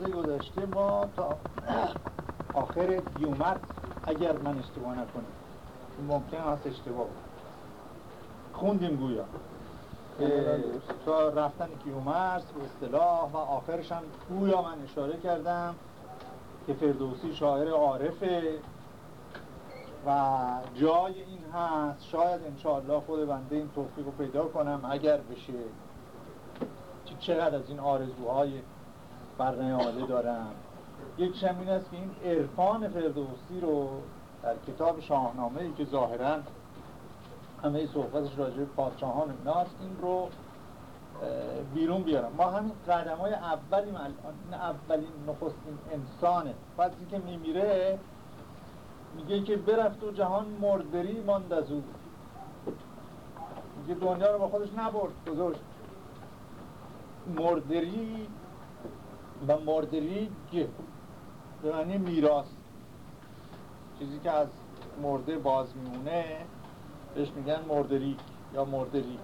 جلسه گذشته ما تا آخر دیومت اگر من اشتباه نکنم. ممکن هست اشتباه خوندیم گویا. تا رفتن کیومرس به اصطلاح و آخرش هم گویا من اشاره کردم که فردوسی شاعر عارفه و جای این هست. شاید انشاءالله خود بنده این توفیق رو پیدا کنم اگر بشه. چقدر از این آرزوهای برنیاده دارم. یک شمین است که این عرفان فردوسی رو در کتاب شاهنامه ای که ظاهرا همه صحبتش راجع به پادشاهان ایناست این رو بیرون بیارم. ما همین قدم های اولیم این اولین نخستین انسانه. وقتی که میمیره میگه که برفت و جهان مردری ماند از او. میگه دنیا رو با خودش نبرد گذاشت مردری و مردریگ به معنی میراث. چیزی که از مرده باز میمونه بهش میگن مردریک یا مردری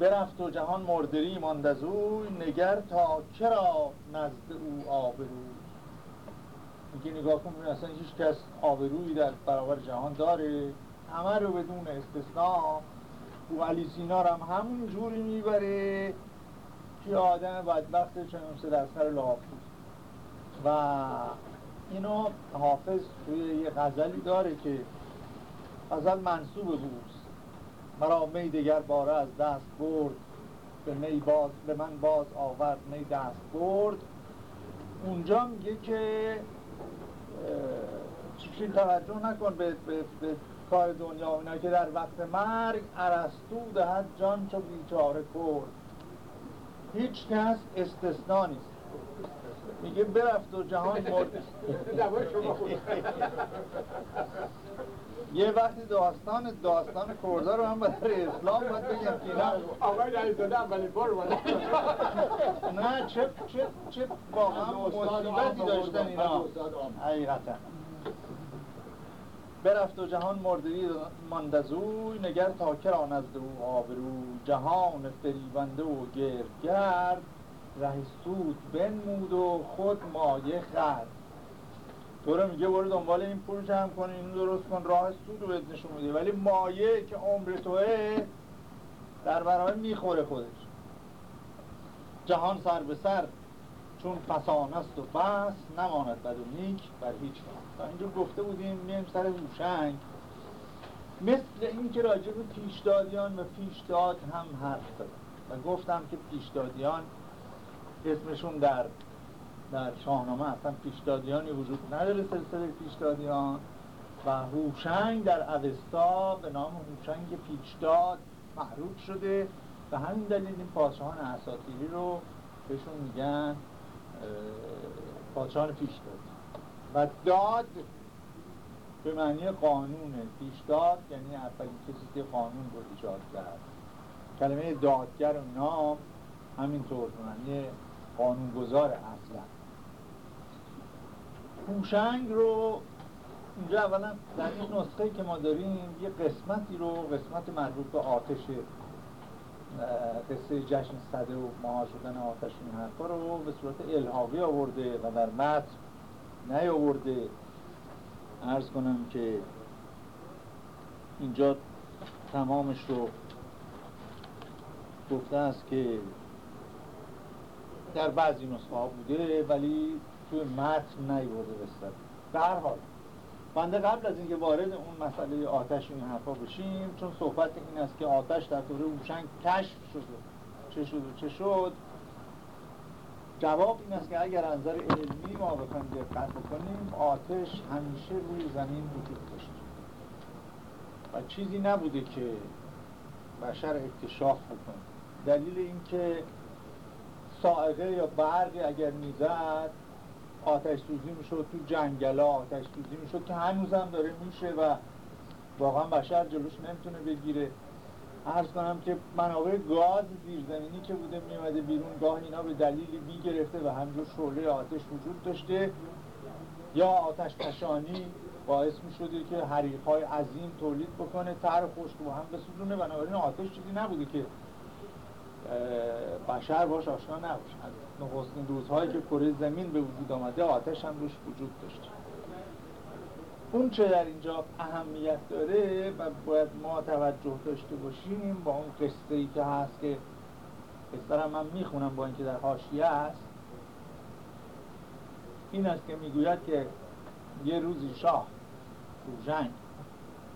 برفت و جهان مردری ماند از او نگر تا چرا نزد او آبرو. میگه نگاه کن اصلا هیچ کس آبرویی در برابر جهان داره. همه رو بدون استثناء. او علی سینا هم همون جوری می‌بره. که آدم بدبخت چنون در سر لاف و اینو حافظ توی یه غزلی داره که غزل منصوب بوست مرا می دگر باره از دست برد. به می باز به من باز آورد می دست برد. اونجا میگه که چیزی توجه نکن به, به, به کار دنیا اینا که در وقت مرگ عرستو دهد جان چو بیچاره کرد. هیچ کس استثنا نیست. میگه برفت و جهان مرد یه وقتی داستان داستان کرده رو هم برای اسلام باید بگم که نه آقای علیزاده اولین بار نه چه چه چه واقعا مصیبتی داشتن اینا. حقیقتا. برفت و جهان مردری ماندزوی نگر تا کرا نزد او آبرو. جهان فریبنده و گرد ره سود بنمود و خود مایه خرد. تو رو میگه برو دنبال این پول جمع کن اینو درست کن راه سود رو بهت نشون میده. ولی مایه که عمر توه در برای می‌خوره خودش. جهان سر به سر چون فسان است و بس نماند بد و نیک بر هیچ تا اینجور گفته بودیم میم سر هوشنگ مثل این که راجع به پیشدادیان و پیشداد هم حرف دارم و گفتم که پیشدادیان اسمشون در در شاهنامه اصلا پیشدادیانی وجود نداره سلسله پیشدادیان. و هوشنگ در اوستا به نام هوشنگ پیشداد معروف شده. و همین دلیل این پادشاهان اساطیری رو بهشون میگن پادشاهان پیشداد. و داد به معنی قانون پیشداد یعنی اولین کسی که قانون رو ایجاد کرد. کلمه دادگر و نام همینطور به معنی قانونگذار اصلا. هوشنگ رو اینجا اولا در این نسخه که ما داریم یه قسمتی رو قسمت مربوط به آتش قصه جشن صده و ماه شدن آتش این حرفا رو به صورت الهاوی آورده و در متن نیاورده. ارز کنم که اینجا تمامش رو گفته است که در بعضی نسخه ها بوده ولی توی متن نیورده بستد به هر حال بنده قبل از اینکه وارد اون مسئله آتش این حرفا بشیم چون صحبت این است که آتش در دوره هوشنگ کشف شده. چه شد و چه شد جواب این است که اگر از علمی ما بخوایم دقت بکنیم آتش همیشه روی زمین وجود داشته و چیزی نبوده که بشر اکتشاف بکنه. دلیل اینکه سائقه یا برقی اگر می‌زد آتش سوزی می‌شد تو جنگلا آتش سوزی می‌شد که هنوزم داره میشه و واقعا بشر جلوش نمی‌تونه بگیره. عرض کنم که منابع گاز زیرزمینی که بوده میومده بیرون گاه اینا به دلیلی بی گرفته و همجور شعله آتش وجود داشته یا آتش پشانی باعث می شده که حریق های عظیم تولید بکنه تر خشک و هم بسوزونه. بنابراین آتش چیزی نبوده که بشر باش آشنا نباشه. نخستین روزهایی که کره زمین به وجود آمده آتش هم روش وجود داشته. اون چه در اینجا اهمیت داره و باید ما توجه داشته باشیم با اون قصه ای که هست که قصه من می‌خونم با اینکه در حاشیه است این است که می‌گوید که یه روزی شاه روژنگ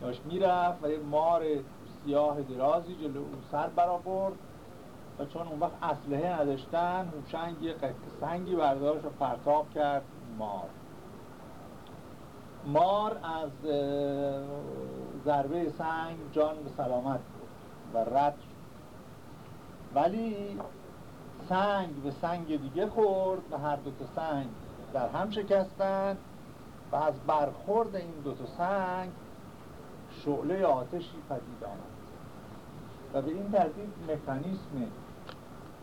داشت می‌رفت و یه مار سیاه درازی جلو اون سر برآورد و چون اون وقت اسلحه نداشتن هوشنگ یه سنگی برداشت و پرتاب کرد مار. مار از ضربه سنگ جان به سلامت و رد ولی سنگ به سنگ دیگه خورد و هر دو تا سنگ در هم شکستند و از برخورد این دو تا سنگ شعله آتشی پدید آمد. و به این ترتیب مکانیسم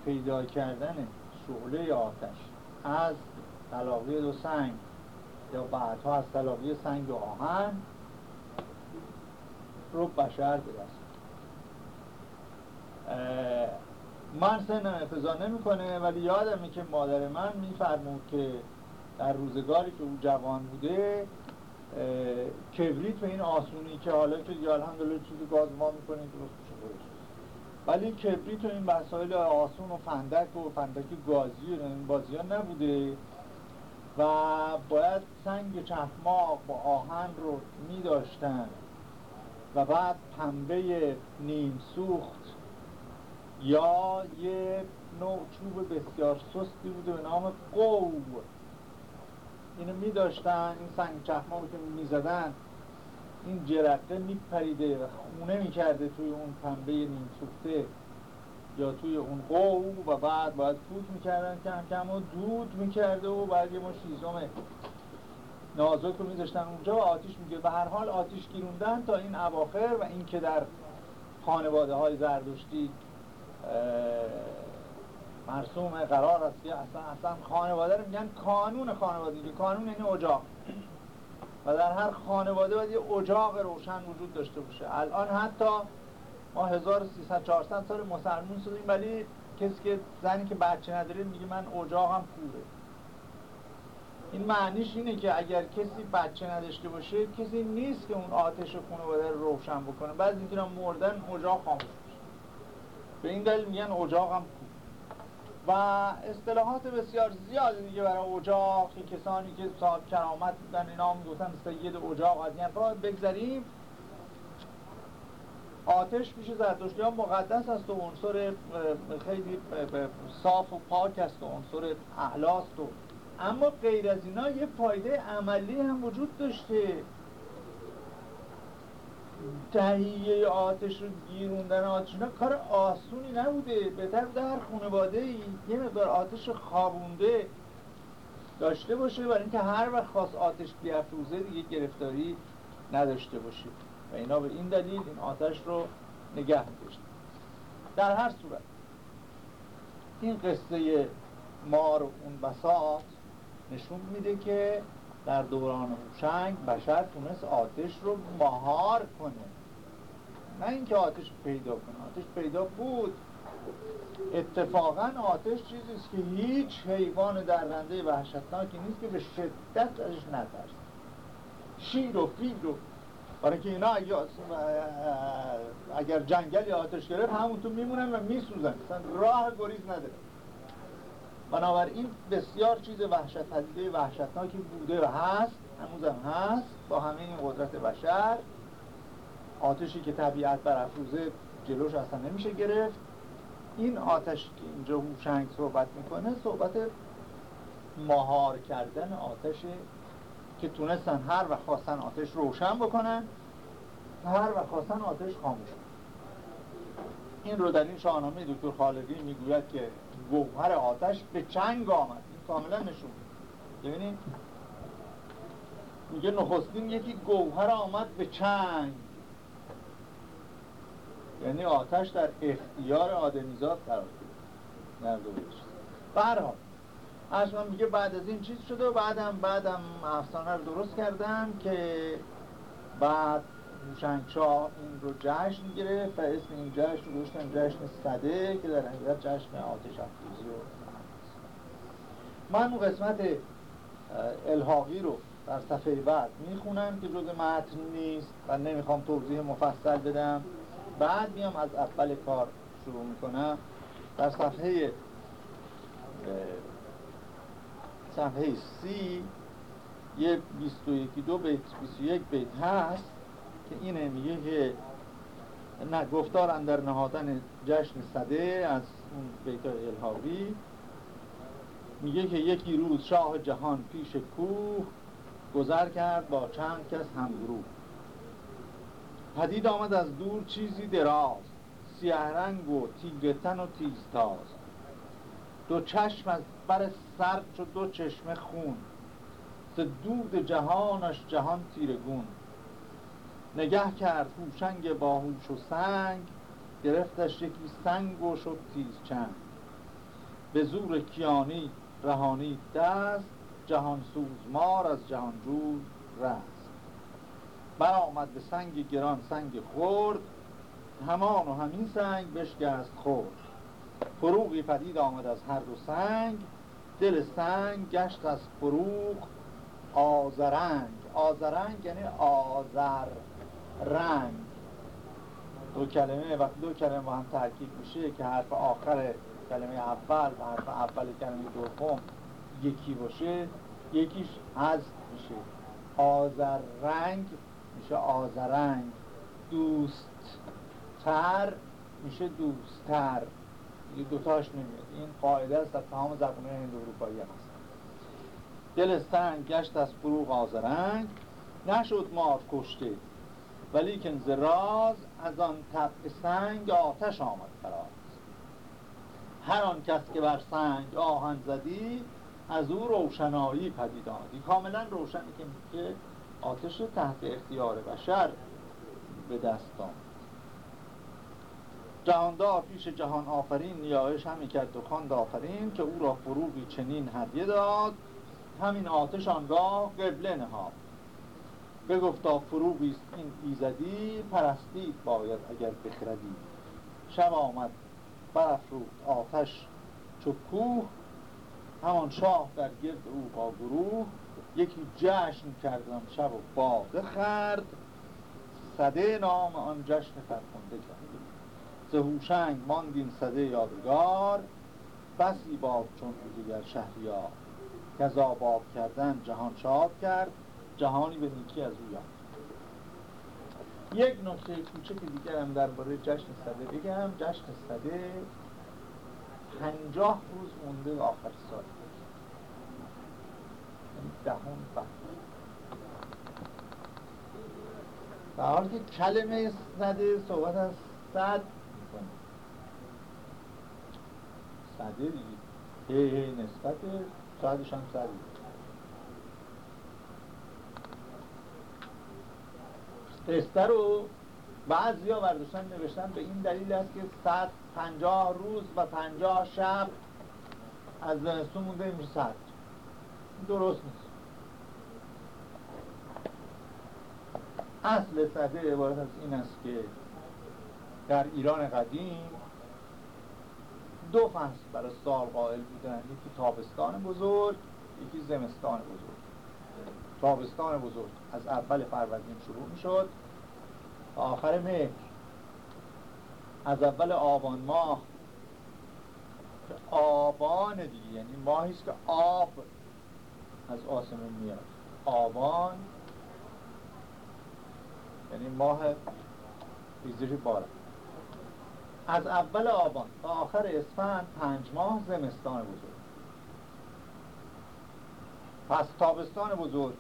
پیدا کردن شعله آتش از تلاقی دو سنگ یا بعدها از تلاقی سنگ و آهن رو بشر برسد من سنم اقتضا نمی‌کنه ولی یادمه که مادر من میفرمود که در روزگاری که او جوان بوده کبریت به این آسونی که حالا که دیگه الحمدلله چیزی گاز ما درست ولی کبریت و این مسائل آسون و فندک و فندک گازی و این بازی ها نبوده. و باید سنگ چخماق با آهن رو می داشتن و بعد پنبه نیم سوخت یا یه نوع چوب بسیار سستی بوده به نام قو اینو می داشتن این سنگ چخماق که می زدن این جرقه می پریده و خونه می کرده توی اون پنبه نیم سوخته. یا توی اون قو و بعد باید فوت می‌کردن کم کم و دود می‌کرده و بعد یه ما شیزم نازک رو میذاشتن اونجا و آتیش میگه و هر حال آتیش گیروندن تا این اواخر و این که در خانواده های زردشتی مرسوم قرار است که اصلا, اصلا خانواده رو میگن کانون خانواده. که کانون یعنی اجاق. و در هر خانواده باید یه اجاق روشن وجود داشته باشه. الان حتی ما 1300 400 سال مسلمون شدیم ولی کسی که زنی که بچه نداره میگه من اجاقم پوره این معنیش اینه که اگر کسی بچه نداشته باشه کسی نیست که اون آتش خانواده رو روشن بکنه. بعد اینکه مردن اجاق خاموش به این دلیل میگن اجاقم پوره و اصطلاحات بسیار زیادی دیگه برای اجاق کسانی که صاحب کرامت بودن اینا می‌گفتن سید اجاق از این بگذاریم آتش پیش زرتشتی ها مقدس است و عنصر خیلی صاف و پاک است و عنصر احلاست و اما غیر از اینا یه فایده عملی هم وجود داشته. تهیه آتش رو گیروندن آتش اینا کار آسونی نبوده. بهتر در خانواده ای یه مقدار آتش خوابونده داشته باشه برای اینکه هر وقت خواست آتش بیافروزه دیگه گرفتاری نداشته باشه. و اینا به این دلیل این آتش رو نگه میداشتن در هر صورت این قصه مار و اون بساط نشون میده که در دوران هوشنگ بشر تونست آتش رو مهار کنه. نه اینکه آتش پیدا کنه آتش پیدا بود. اتفاقا آتش چیزیست که هیچ حیوان درنده وحشتناکی نیست که به شدت ازش نترسه. شیر و فیل و برای که اینا اگر جنگلی آتش گرفت همونطور میمونن و میسوزن. راه گریز نداره. بنابراین بسیار چیز وحشت پذیره وحشتناکی بوده و هست هنوزم هست با همه این قدرت بشر. آتشی که طبیعت بر افروزه جلوش اصلا نمیشه گرفت. این آتش که اینجا هوشنگ صحبت می‌کنه صحبت مهار کردن آتش که تونستن هر وقت خواستن آتش روشن بکنن هر وقت خواستن آتش خاموش این رو در این شاهنامه دکتر خالقی می‌گوید که گوهر آتش به چنگ آمد. این کاملا نشون ببینید؟ میگه نخستین یکی گوهر آمد به چنگ. یعنی آتش در اختیار آدمیزاد قرار گرفت. در اصلا میگه بعد از این چیز شده و بعدم بعدم افسانه رو درست کردم که بعد موشنگشاه این رو جشن گرفت و اسم این جشن رو گذاشتن جشن صده که در حقیقت جشن آتش افروزی و من اون قسمت الحاقی رو در صفحه بعد می‌خونم که جز متن نیست و نمی‌خوام توضیح مفصل بدم. بعد میام از اول کار شروع می‌کنم. در صفحه صفحه سی یه بیست و یکی دو بیت بیست و یک بیت هست که اینه میگه که نه گفتار اندر نهادن جشن صده از اون بیت الهاوی میگه که یکی روز شاه جهان پیش کوه گذر کرد با چند کس همگروه. پدید آمد از دور چیزی دراز سیه رنگ و تیگتن و تیزتاز دو چشم از بر سر چو دو چشم خون. ز دود جهانش جهان تیرگون. نگه کرد هوشنگ باهوش و سنگ گرفتش یکی سنگ و شد تیز چند به زور کیانی رهانی دست جهان سوزمار از جهان جوز رست. برآمد به سنگ گران سنگ خورد همان و همین سنگ بشکست خورد فروغی پدید آمد از هر دو سنگ. دل سنگ گشت از فروغ. آزرنگ آزرنگ یعنی آزر رنگ دو کلمه وقتی دو کلمه با هم ترکیب میشه. که حرف آخر کلمه اول و حرف اول کلمه دوم یکی باشه. یکیش حذف میشه. آذر رنگ میشه آذرنگ. دوست تر میشه دوستتر. یه دوتاش نمیاد. این قاعده است در تمام زبانه هند اروپایی هم هست دل سنگ گشت از فروغ آذرنگ. نشد مار کشته. ولی که راز از آن طبع سنگ آتش آمد فراز. هر آن کس که بر سنگ آهن زدی از او روشنایی پدید آمدی کاملا روشنی که میگه آتش تحت اختیار بشر به دست آمد. جهاندار پیش جهان آفرین نیایش همی کرد دکان آفرین که او را فروغی چنین هدیه داد. همین آتش آنگاه قبله نهاد. بگفتا فروغی این ایزدی پرستید باید اگر بخردی. شب آمد برافروخت آتش چو کوه. همان شاه در گرد او با گروه. یکی جشن کردن شب و باده خرد. صده نام آن جشن فرخنده کرد. زهوشنگ ماندین صده یادگار بسی باب چون دیگر شهریار. که آباد کردن جهان شاد کرد جهانی به نیکی از او یاد یک نکته کوچک دیگرم درباره جشن صده بگم. جشن صده پنجاه روز مونده آخر سال. یعنی دهم بعد در حال که کلمه صده صحبت از صد صده دیگه هی هی نسبت صدش هم صده قصه رو بعضی ها برداشتن نوشتن به این دلیل است که صد پنجاه روز و پنجاه شب از زمستون مونده میشه صد درست نیست. اصل صده عبارت از این است که در ایران قدیم دو فصل برای سال قائل بودن. یکی تابستان بزرگ یکی زمستان بزرگ. تابستان بزرگ از اول فروردین شروع می شد تا آخر مهر. از اول آبان ماه. آبان دیگه یعنی ماهی که آب از آسمون میاد. آبان یعنی ماه ریزش باره از اول آبان تا آخر اسفند پنج ماه زمستان بزرگ. پس تابستان بزرگ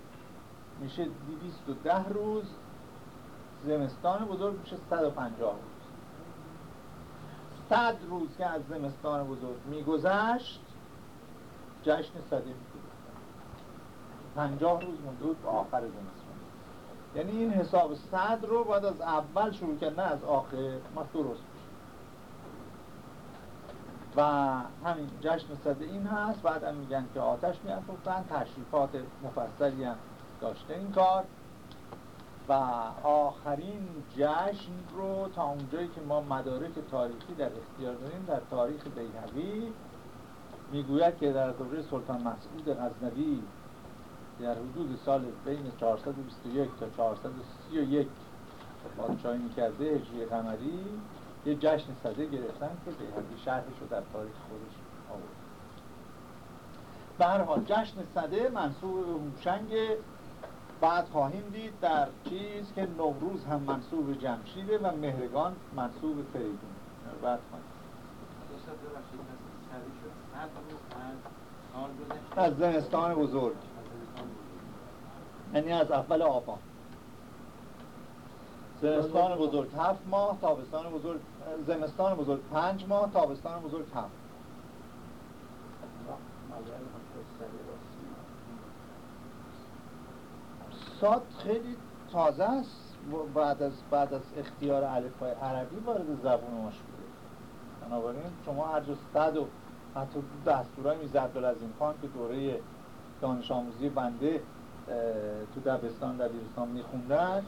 میشه دیویست و ده روز زمستان بزرگ میشه 150 روز. صد روز که از زمستان بزرگ میگذشت جشن صده پنجاه روز مونده بود آخر زمستان. یعنی این حساب صد رو باید از اول شروع کرد نه از آخر. ما درست و همین جشن صده این هست. بعد هم میگن که آتش میافروختن. تشریفات مفصلی هم داشته این کار. و آخرین جشن رو تا اونجایی که ما مدارک تاریخی در اختیار داریم در تاریخ بیهوی می‌گوید که در دوره سلطان مسعود غزنوی در حدود سال بین 421 تا 431 پادشاهی می‌کرده هجری قمری یه جشن صده گرفتن که بیهوی شرحش رو در تاریخ خودش آورد. به هر حال جشن صده منصوب به هوشنگ بعد خواهیم دید در چیز که نوروز هم منصوب جمشیده و مهرگان منصوب فریدون. بعد خواهیم. از زمستان بزرگ. یعنی از اول آبان. زمستان بزرگ. هفت ماه تابستان بزرگ. زمستان بزرگ پنج ماه تابستان بزرگ هفت ساد خیلی تازه است. بعد از بعد از اختیار الفبای عربی وارد زبون ما شده. بنابراین شما هر جز صد و حتی دستورای میز عبدالعظیم خان که دوره دانش آموزی بنده تو دبستان دبیرستان میخوندن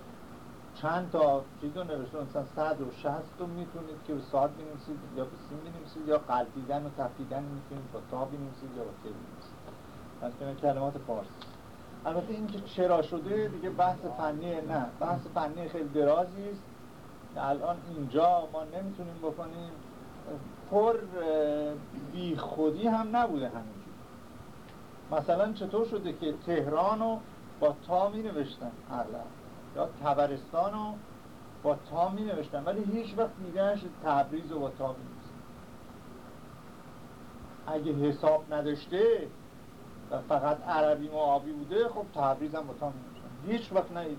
چند تا چیز رو نوشته مثلا صد و شست رو می‌تونید که به ساعت بینویسید یا به سیم بینویسید یا قلبیدن و تفیدن می‌تونید با تا بینویسید یا با تی بینویسید کلمات فارسی. البته اینکه چرا شده دیگه بحث فنی نه. بحث فنی خیلی درازی است. که الان اینجا ما نمی‌تونیم بکنیم. پر بی خودی هم نبوده همینجور مثلا چطور شده که تهران رو با تا می نوشتن یا تبرستان رو با تا می نوشتن. ولی هیچ وقت میگنش تبریز رو با تا می اگه حساب نداشته و فقط عربی و آبی بوده خب تبریز هم با تا می هیچ وقت نهید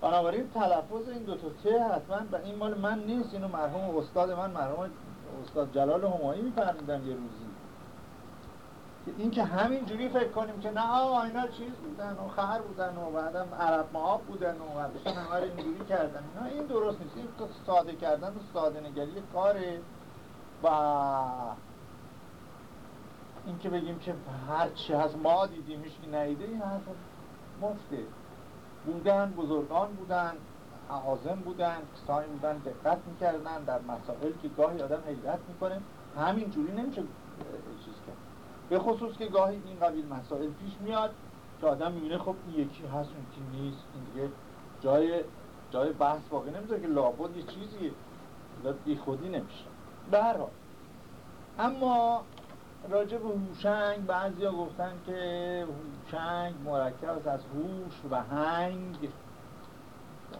بنابراین تلفظ این دو تا ته حتما و این مال من نیست. اینو مرحوم استاد من مرحوم استاد جلال همایی میفرمیدن یه روزی. این که همین جوری فکر کنیم که نه آقا اینا چیز بودن و خر بودن و بعدم عرب معاب بودن و بعدشان همه رو اینجوری کردن. نه این درست نیست. این ساده کردن و ساده نگری کاره. و این که بگیم که هر چی هست ما دیدیمش که نیده این حرف مفته. بودن بزرگان بودن عازم بودن کسانی بودن دقت می‌کردن در مسائل که گاهی آدم حیرت می‌کنه. همین جوری نمیشه به خصوص که گاهی این قبیل مسائل پیش میاد که آدم می‌بینه خب این یکی هست اون یکی نیست. این دیگه جای جای بحث واقعی نمی‌ذاره که لابد یه چیزی بی خودی نمیشه. به هر حال. اما راجع به هوشنگ بعضیا گفتن که هوشنگ مرکب از هوش و هنگ.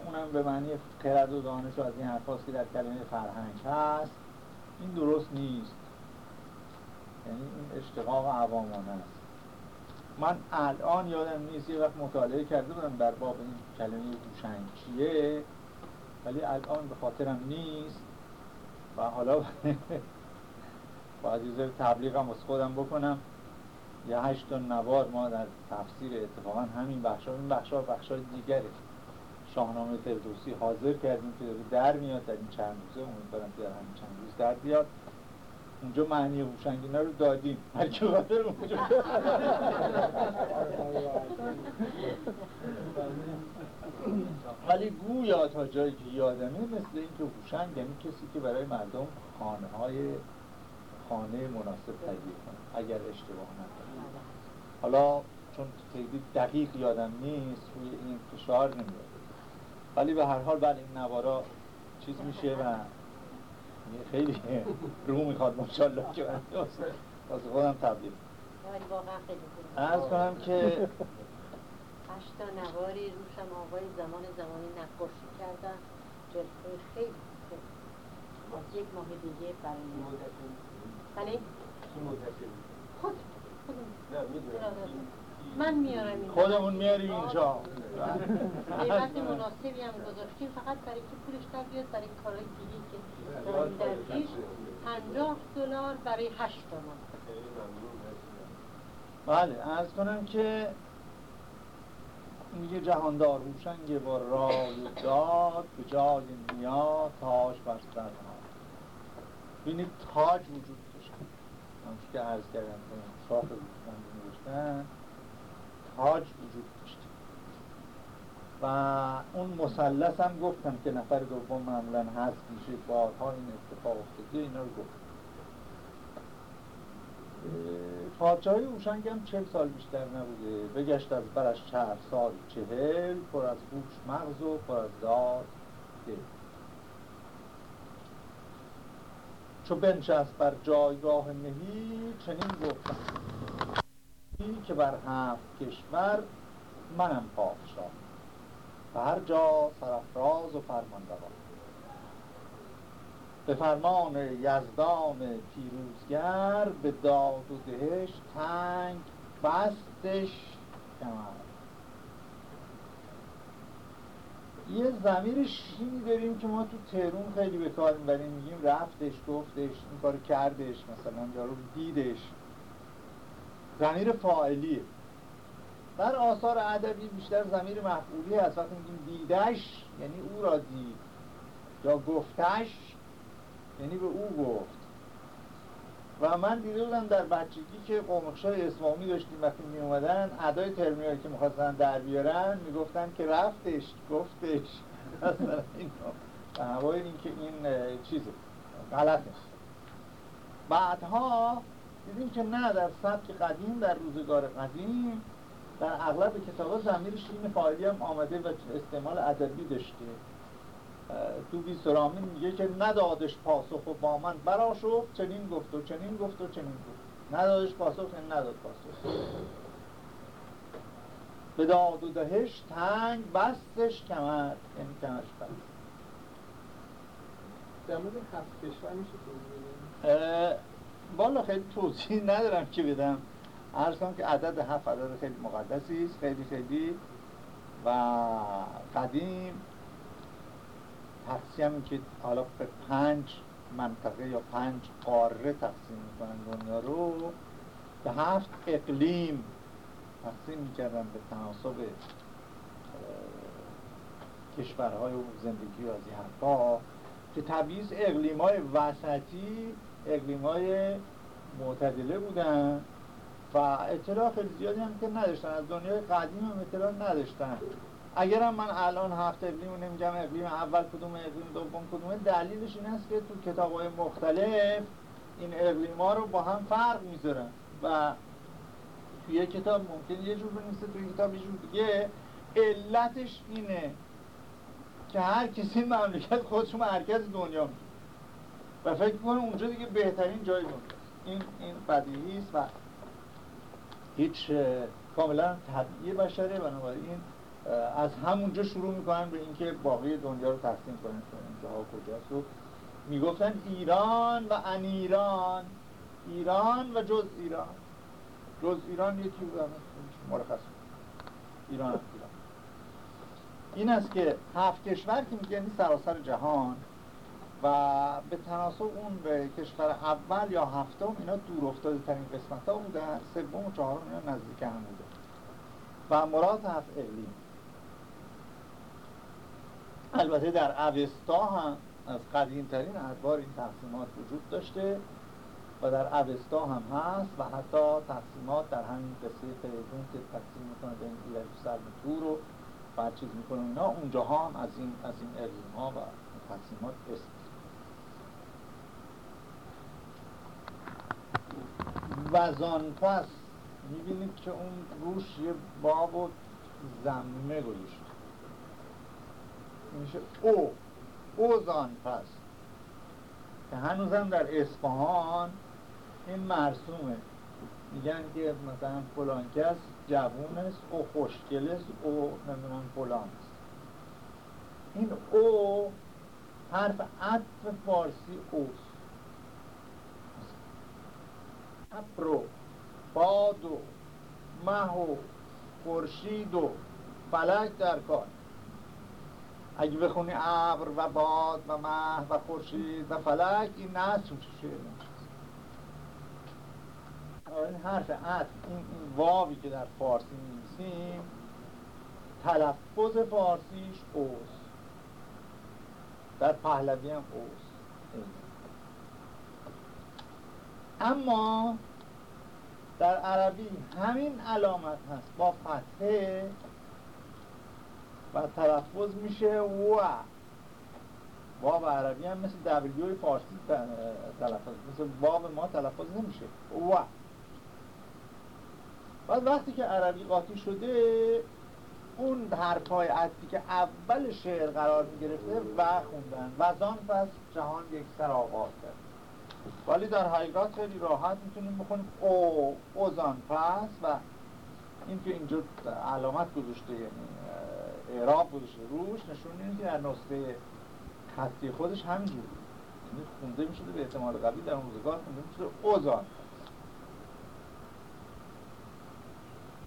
اونم به معنی خرد و دانش و از این حرفاست که در کلمه فرهنگ هست. این درست نیست. یعنی این اشتقاق عوامانه است. من الان یادم نیست یه وقت مطالعه کرده بودم در باب این کلمه هوشنگ چیه ولی الان به خاطرم نیست. و حالا باید یه تبلیغ هم خودم بکنم. یه هشت نوار ما در تفسیر اتفاقا همین بخش این بخش ها بخش های دیگره. شاهنامه فردوسی حاضر کردیم که در میاد در این چند روزه امیدوارم که در همین چند روز در بیاد. اونجا معنی هوشنگینا رو دادیم. هر کی خاطر اونجا. ولی گویا تا جایی که یادمه مثل اینکه هوشنگ یعنی کسی که برای مردم خانه های خانه مناسب تهیه کنه اگر اشتباه نکنه حالا چون خیلی دقیق یادم نیست روی این فشار نمیاد. ولی به هر حال بعد این نوارا چیز میشه و خیلی رو می‌خواد ماشاءالله که واسه خودم تبدیل. ارز کنم که هشتا نواری روشم آقای زمان زمانی نقاشی کردن. جلسه خیلی از یک ماه دیگه برای بله؟ خود. من میارم این خودمون میاریم اینجا. قیمت مناسبی هم گذاشتیم فقط برای که پولش در بیاد برای کارهای دیگه که در پیش پنجاه دلار برای هشت تومن بله ارز کنم که میگه جهاندار هوشنگ با رای داد به جای نیا تاج بر سر بینید تاج وجود داشت. همچون که عرض کردم شاه رو نوشتن. تاج وجود داشت. و اون مثلث هم گفتم که نفر دوم معمولا هست میشه بارها این اتفاق افتاده اینا رو گفتم. پادشاهی اوشنگ هم چل سال بیشتر نبوده. بگشت از برش چهر سال چهل پر از هوش مغز و پر از داد دل چو بنشست بر جایگاه مهی چنین گفتم. که بر هفت کشور منم پادشاه و هر جا سرفراز و فرمانروان به فرمان یزدان پیروزگر به داد و دهش تنگ بستش کمر. یه زمیر شینی داریم که ما تو تهرون خیلی به کار می‌بریم. میگیم رفتش گفتش این کار کردش مثلا یارو دیدش. زمیر فاعلیه در آثار ادبی بیشتر زمیر مفعولی هست وقتی میگیم دیدش یعنی او را دید. یا گفتش یعنی به او گفت. و من دیده بودم در بچگی که قومخشای اسلامی داشتیم وقتی می اومدن ادای ترمیایی که می‌خواستن در بیارن می‌گفتن که رفتش گفتش. مثلا این به هوای این که این چیزه. غلطه. بعدها دیدیم که نه در سبک قدیم در روزگار قدیم در اغلب کتاب زمیر شین فایلی هم آمده و استعمال ادبی داشته. تو بی سرامی میگه که ندادش پاسخ و با من براشو چنین گفت و چنین گفت و چنین گفت. ندادش پاسخ این نداد پاسخ. به داد و دهش تنگ بستش کمر یعنی کمرش بست. در مورد هفت کشور میشه بالا خیلی توضیح ندارم که بدم. عرض که عدد هفت عدد خیلی مقدسی است. خیلی خیلی و قدیم. تقسیم که حالا به پنج منطقه یا پنج قاره تقسیم می‌کنن دنیا رو. به هفت اقلیم تقسیم می‌کردن به تناسب کشورهای و زندگی و از این حرفا. که تبعیض اقلیم های وسطی اقلیم های معتدله بودن و اطلاع خیلی زیادی هم که نداشتن. از دنیای قدیم هم اطلاع نداشتن. اگرم من الان هفت اقلیم نمیگم اقلیم اول کدوم اقلیم دوم کدومه دلیلش این است که تو کتاب های مختلف این اقلیم ها رو با هم فرق می‌ذارن. و توی یک کتاب ممکن یه جور بنویسه توی کتاب یه جور دیگه. علتش اینه که هر کسی مملکت خودش مرکز دنیا میشه و فکر کنم اونجا دیگه بهترین جای دنیا این این بدیهی است و هیچ کاملا طبیعی بشره بنابراین از همونجا شروع می‌کنن به اینکه باقی دنیا رو تقسیم کنن اینجاها کجاست. و می‌گفتن ایران و ان ایران ایران و جز ایران. جز ایران یکی بود مرخص ایران ایران این است که هفت کشور که میگه یعنی سراسر جهان و به تناسب اون به کشور اول یا هفتم اینا دور افتاده ترین قسمت ها بودن سوم و چهارم اینا نزدیک هم بوده. و مراد هفت اقلیم البته در اوستا هم از قدیمترین ادوار این تقسیمات وجود داشته و در اوستا هم هست و حتی تقسیمات در همین قصه فریدون که تقسیم می‌کنه به این ایرج سر رو بعد چیز می‌کنه اینا اونجاها هم از این از این اقلیم ها و تقسیمات است وزان پس می‌بینید که اون روش یه باب و زمه گذاشته. میشه او اوزان پس که هنوزم در اصفهان این مرسومه. میگن که مثلا فلان کس جوون است او خوشگل است او نمی‌دونم فلان است این او حرف عطف فارسی اوست. ابر و باد و مه و خورشید و فلک در کار اگه بخونی ابر و باد و مه و خورشید و فلک این نصر شعر این حرف عطف این, واوی که در فارسی می‌نویسیم تلفظ فارسیش اوس در پهلوی هم اوس اما در عربی همین علامت هست با فتحه و تلفظ میشه و. واو عربی هم مثل دبلیوی فارسی تلفظ مثل واو ما تلفظ نمیشه و. بعد وقتی که عربی قاطی شده اون حرفای عطفی که اول شعر قرار می‌گرفته و خوندن. و زان پس جهان یک سر آغاز کرد. ولی در حقیقت خیلی راحت می‌تونیم بخونیم. او اوزان پس و این که اینجا علامت گذاشته یعنی اعراب گذاشته. روش نشون اینه که در نسخه خطی خودش همینجور یعنی خونده می‌شده به احتمال قوی در اون روزگار خونده می‌شده اوزان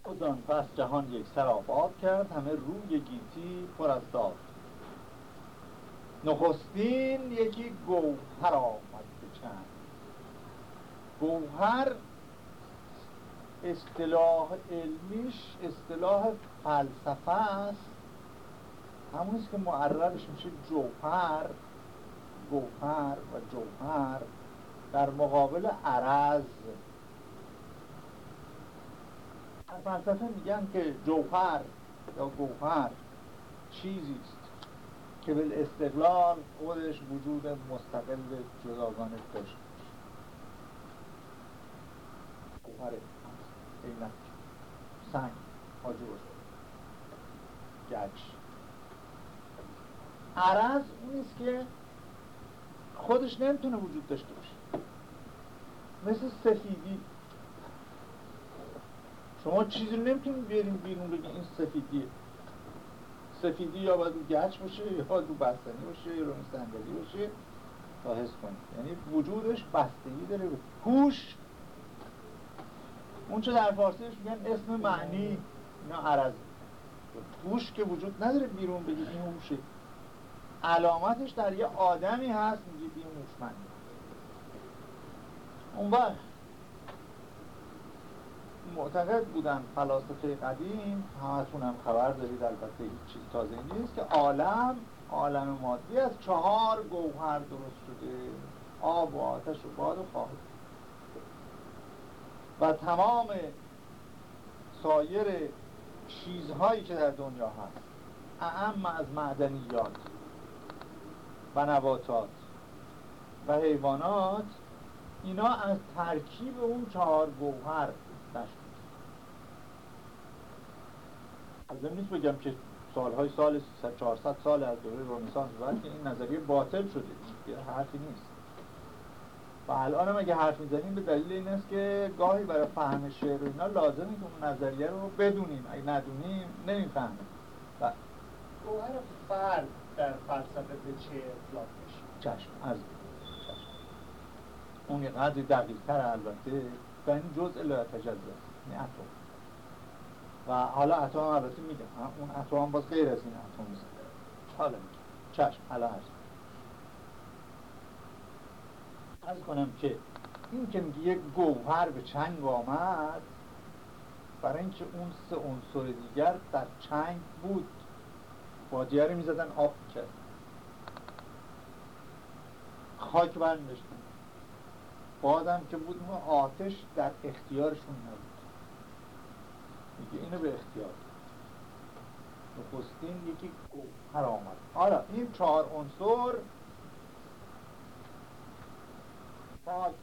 اوزان پس جهان یک سر آباد کرد همه روی گیتی پر از نخستین یکی گوهر آمد. چند گوهر اصطلاح علمیش اصطلاح فلسفه است. همونیست که معربش میشه جوهر گوهر و جوهر در مقابل عرض. فلسفه میگن که جوهر یا گوهر چیزی است. که به استقلال خودش وجود مستقل جداگانه داشته گوهر عینک سنگ آجور گچ عرض اونیست که خودش نمی‌تونه وجود داشته باشه. مثل سفیدی. شما چیزی رو نمی‌تونید بیاریم بیرون بگید این سفیدیه. سفیدی یا باید گچ باشه یا باید بستنی باشه یا رو صندلی باشه تا حس کنید یعنی وجودش بستگی داره به هوش. اون چه در فارسیش میگن اسم معنی. اینا عرض. هوش که وجود نداره بیرون بگید این هوشه. علامتش در یه آدمی هست میگید این اون وقت معتقد بودن فلاسفه قدیم همتون هم خبر دارید البته هیچ چیز تازه نیست که عالم عالم مادی از چهار گوهر درست شده. آب و آتش و باد و خواهد و تمام سایر چیزهایی که در دنیا هست اعم از معدنیات و نباتات و حیوانات اینا از ترکیب اون چهار گوهر از نیست بگم که سالهای سال 400 سال از دوره رنسانس بعد که این نظریه باطل شده. یه حرفی نیست. و الان هم اگه حرف می‌زنیم به دلیل این است که گاهی برای فهم شعر و اینا لازمه که اون نظریه رو بدونیم. اگه ندونیم نمی‌فهمیم. و گوهر فرد در فلسفه به چه اطلاق میشه؟ چشم از اون یه قدری دقیق تر البته. و این جزء لا تجزا یعنی و حالا اتم البته میگم اون اتم باز غیر از این اتم حالا چشم حالا هست. از کنم که این که میگه یک گوهر به چنگ آمد برای اینکه اون سه عنصر دیگر در چنگ بود. بادیه رو می‌زدن آب کرد خاک برمیداشتن بادم که بود اون آتش در اختیارشون نبود. میگه اینو به اختیار نخستین یکی گوهر آمد. حالا این چهار عنصر خاک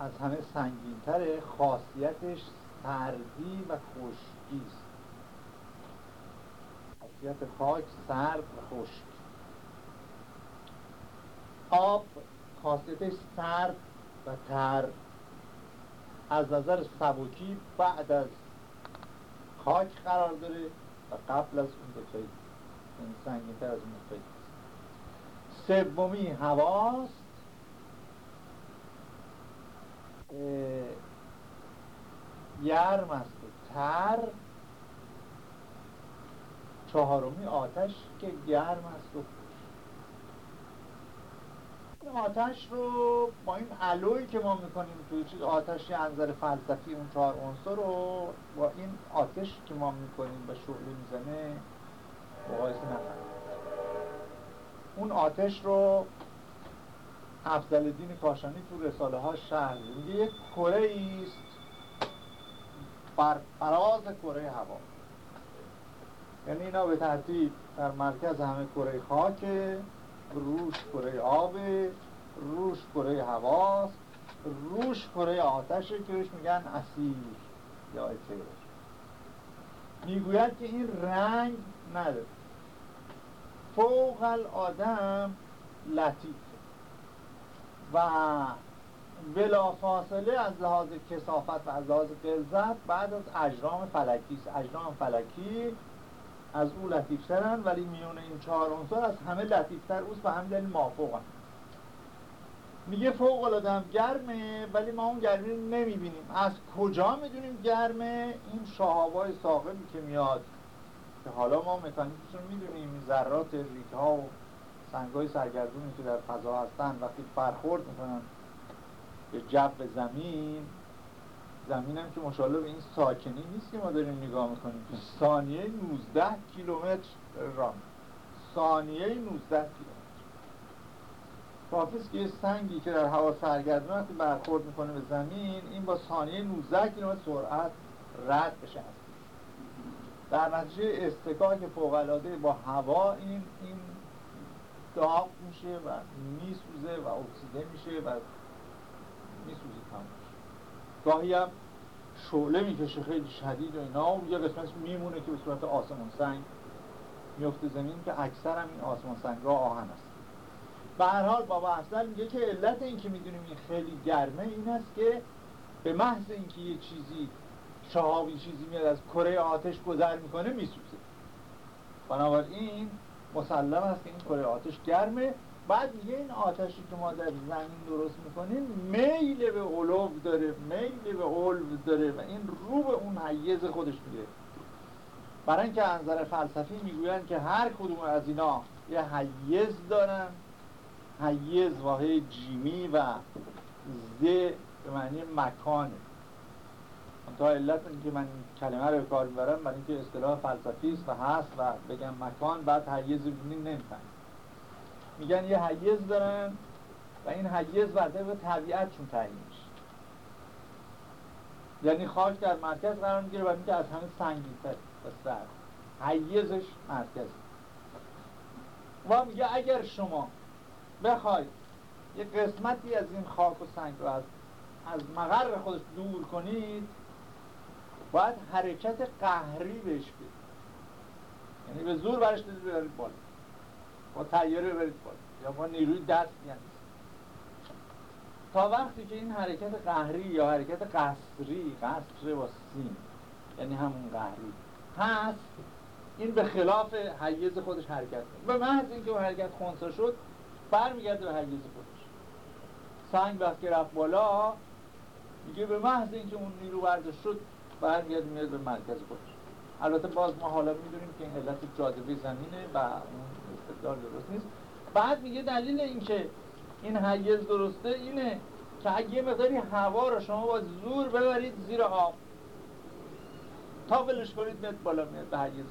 از همه سنگینتره خاصیتش سردی و خشکی است. خاصیت خاک سرد و خشک. آب خاصیتش سرد و تر. از نظر سبکی بعد از خاک قرار داره و قبل از اون دوتایی یعنی سنگین تر از اون دوتایی سومی هواست گرم است و تر. چهارمی آتش که گرم است و آتش رو با این علوی که ما می‌کنیم توی چیز آتشی انظر فلسفی اون چهار عنصر رو با این آتش که ما می‌کنیم و شعله می‌زنه مقایسه نکنیم اون آتش رو افضل دین کاشانی تو رساله ها شهر میگه یک کره است بر فراز کره هوا. یعنی اینا به ترتیب در مرکز همه کره خاک روش کره آب روش کره هواست روش کره آتشه که بهش میگن اسیر یا اتر می‌گوید که این رنگ نداره. فوق الآدم لطیف. و بلا فاصله از لحاظ کسافت و از لحاظ قلزت بعد از اجرام فلکی است. اجرام فلکی از او لطیفترن ولی میون این چهار عنصر از همه لطیفتر اوست و همین دلیل مافوقن میگه فوق العاده گرمه ولی ما اون گرمی رو نمی‌بینیم. از کجا می‌دونیم گرمه؟ این شهابای ساقبی که میاد که حالا ما مکانیکش رو می‌دونیم ذرات ریک و سنگ های سرگردونی که در فضا هستن وقتی برخورد می‌کنن به جو زمین زمین هم که مشاله به این ساکنی نیست که ما داریم نگاه می‌کنیم. که ثانیه 19 کیلومتر راه ثانیه 19 کیلومتر. کافیست که یه سنگی که در هوا سرگردون وقتی برخورد می‌کنه به زمین این با ثانیه 19 کیلومتر سرعت رد بشه. در نتیجه استکاک فوقلاده با هوا این این داغ میشه و میسوزه و اکسیده میشه و میسوزه تمام گاهی هم شعله می‌کشه خیلی شدید و اینا. و یه قسمتش میمونه که به صورت آسمان سنگ میفته زمین که اکثر هم این آسمان سنگ ها آهن است. به هر حال بابا اصلا میگه که علت این که می‌دونیم این خیلی گرمه این است که به محض اینکه یه چیزی شهابی چیزی میاد از کره آتش گذر می‌کنه میسوزه. بنابراین مسلم است که این کره آتش گرمه. بعد میگه این آتشی که ما در زمین درست می‌کنیم میل به علو داره میل به علو داره و این رو به اون حیز خودش میره برای اینکه انظر فلسفی می‌گویند که هر کدوم از اینا یه حیز دارن حیز واحد جیمی و ز به معنی مکانه. تا علت که من کلمه رو کار می‌برم برای اینکه اصطلاح فلسفی است و هست و بگم مکان بعد حیز بینی نمی‌فهمید میگن یه حیز دارن و این حیز برده به طبیعتشون تعیین میشه. یعنی خاک در مرکز قرار می‌گیره برای اینکه از همه سنگین‌تر و سر حیزش مرکز. و میگه اگر شما بخواید یه قسمتی از این خاک و سنگ رو از از مقر خودش دور کنید باید حرکت قهری بهش بدید. یعنی به زور برش دادید بالا. با تیاره برید بالا. یا با نیروی دست یعنی تا وقتی که این حرکت قهری یا حرکت قصری قصر با سین یعنی همون قهری هست این به خلاف حیز خودش حرکت به محض اینکه اون حرکت خونسا شد برمیگرده به حیز خودش. سنگ وقتی رفت بالا میگه به محض اینکه اون نیرو ورزش شد برمیگرده میاد به مرکز خودش. البته باز ما حالا می‌دونیم که این علت جاذبه زمینه و اون استدلال درست نیست. بعد میگه دلیل اینکه این حیز درسته اینه که اگه مقداری هوا رو شما با زور ببرید زیر آب. تا ولش کنید میاد بالا میاد به حیز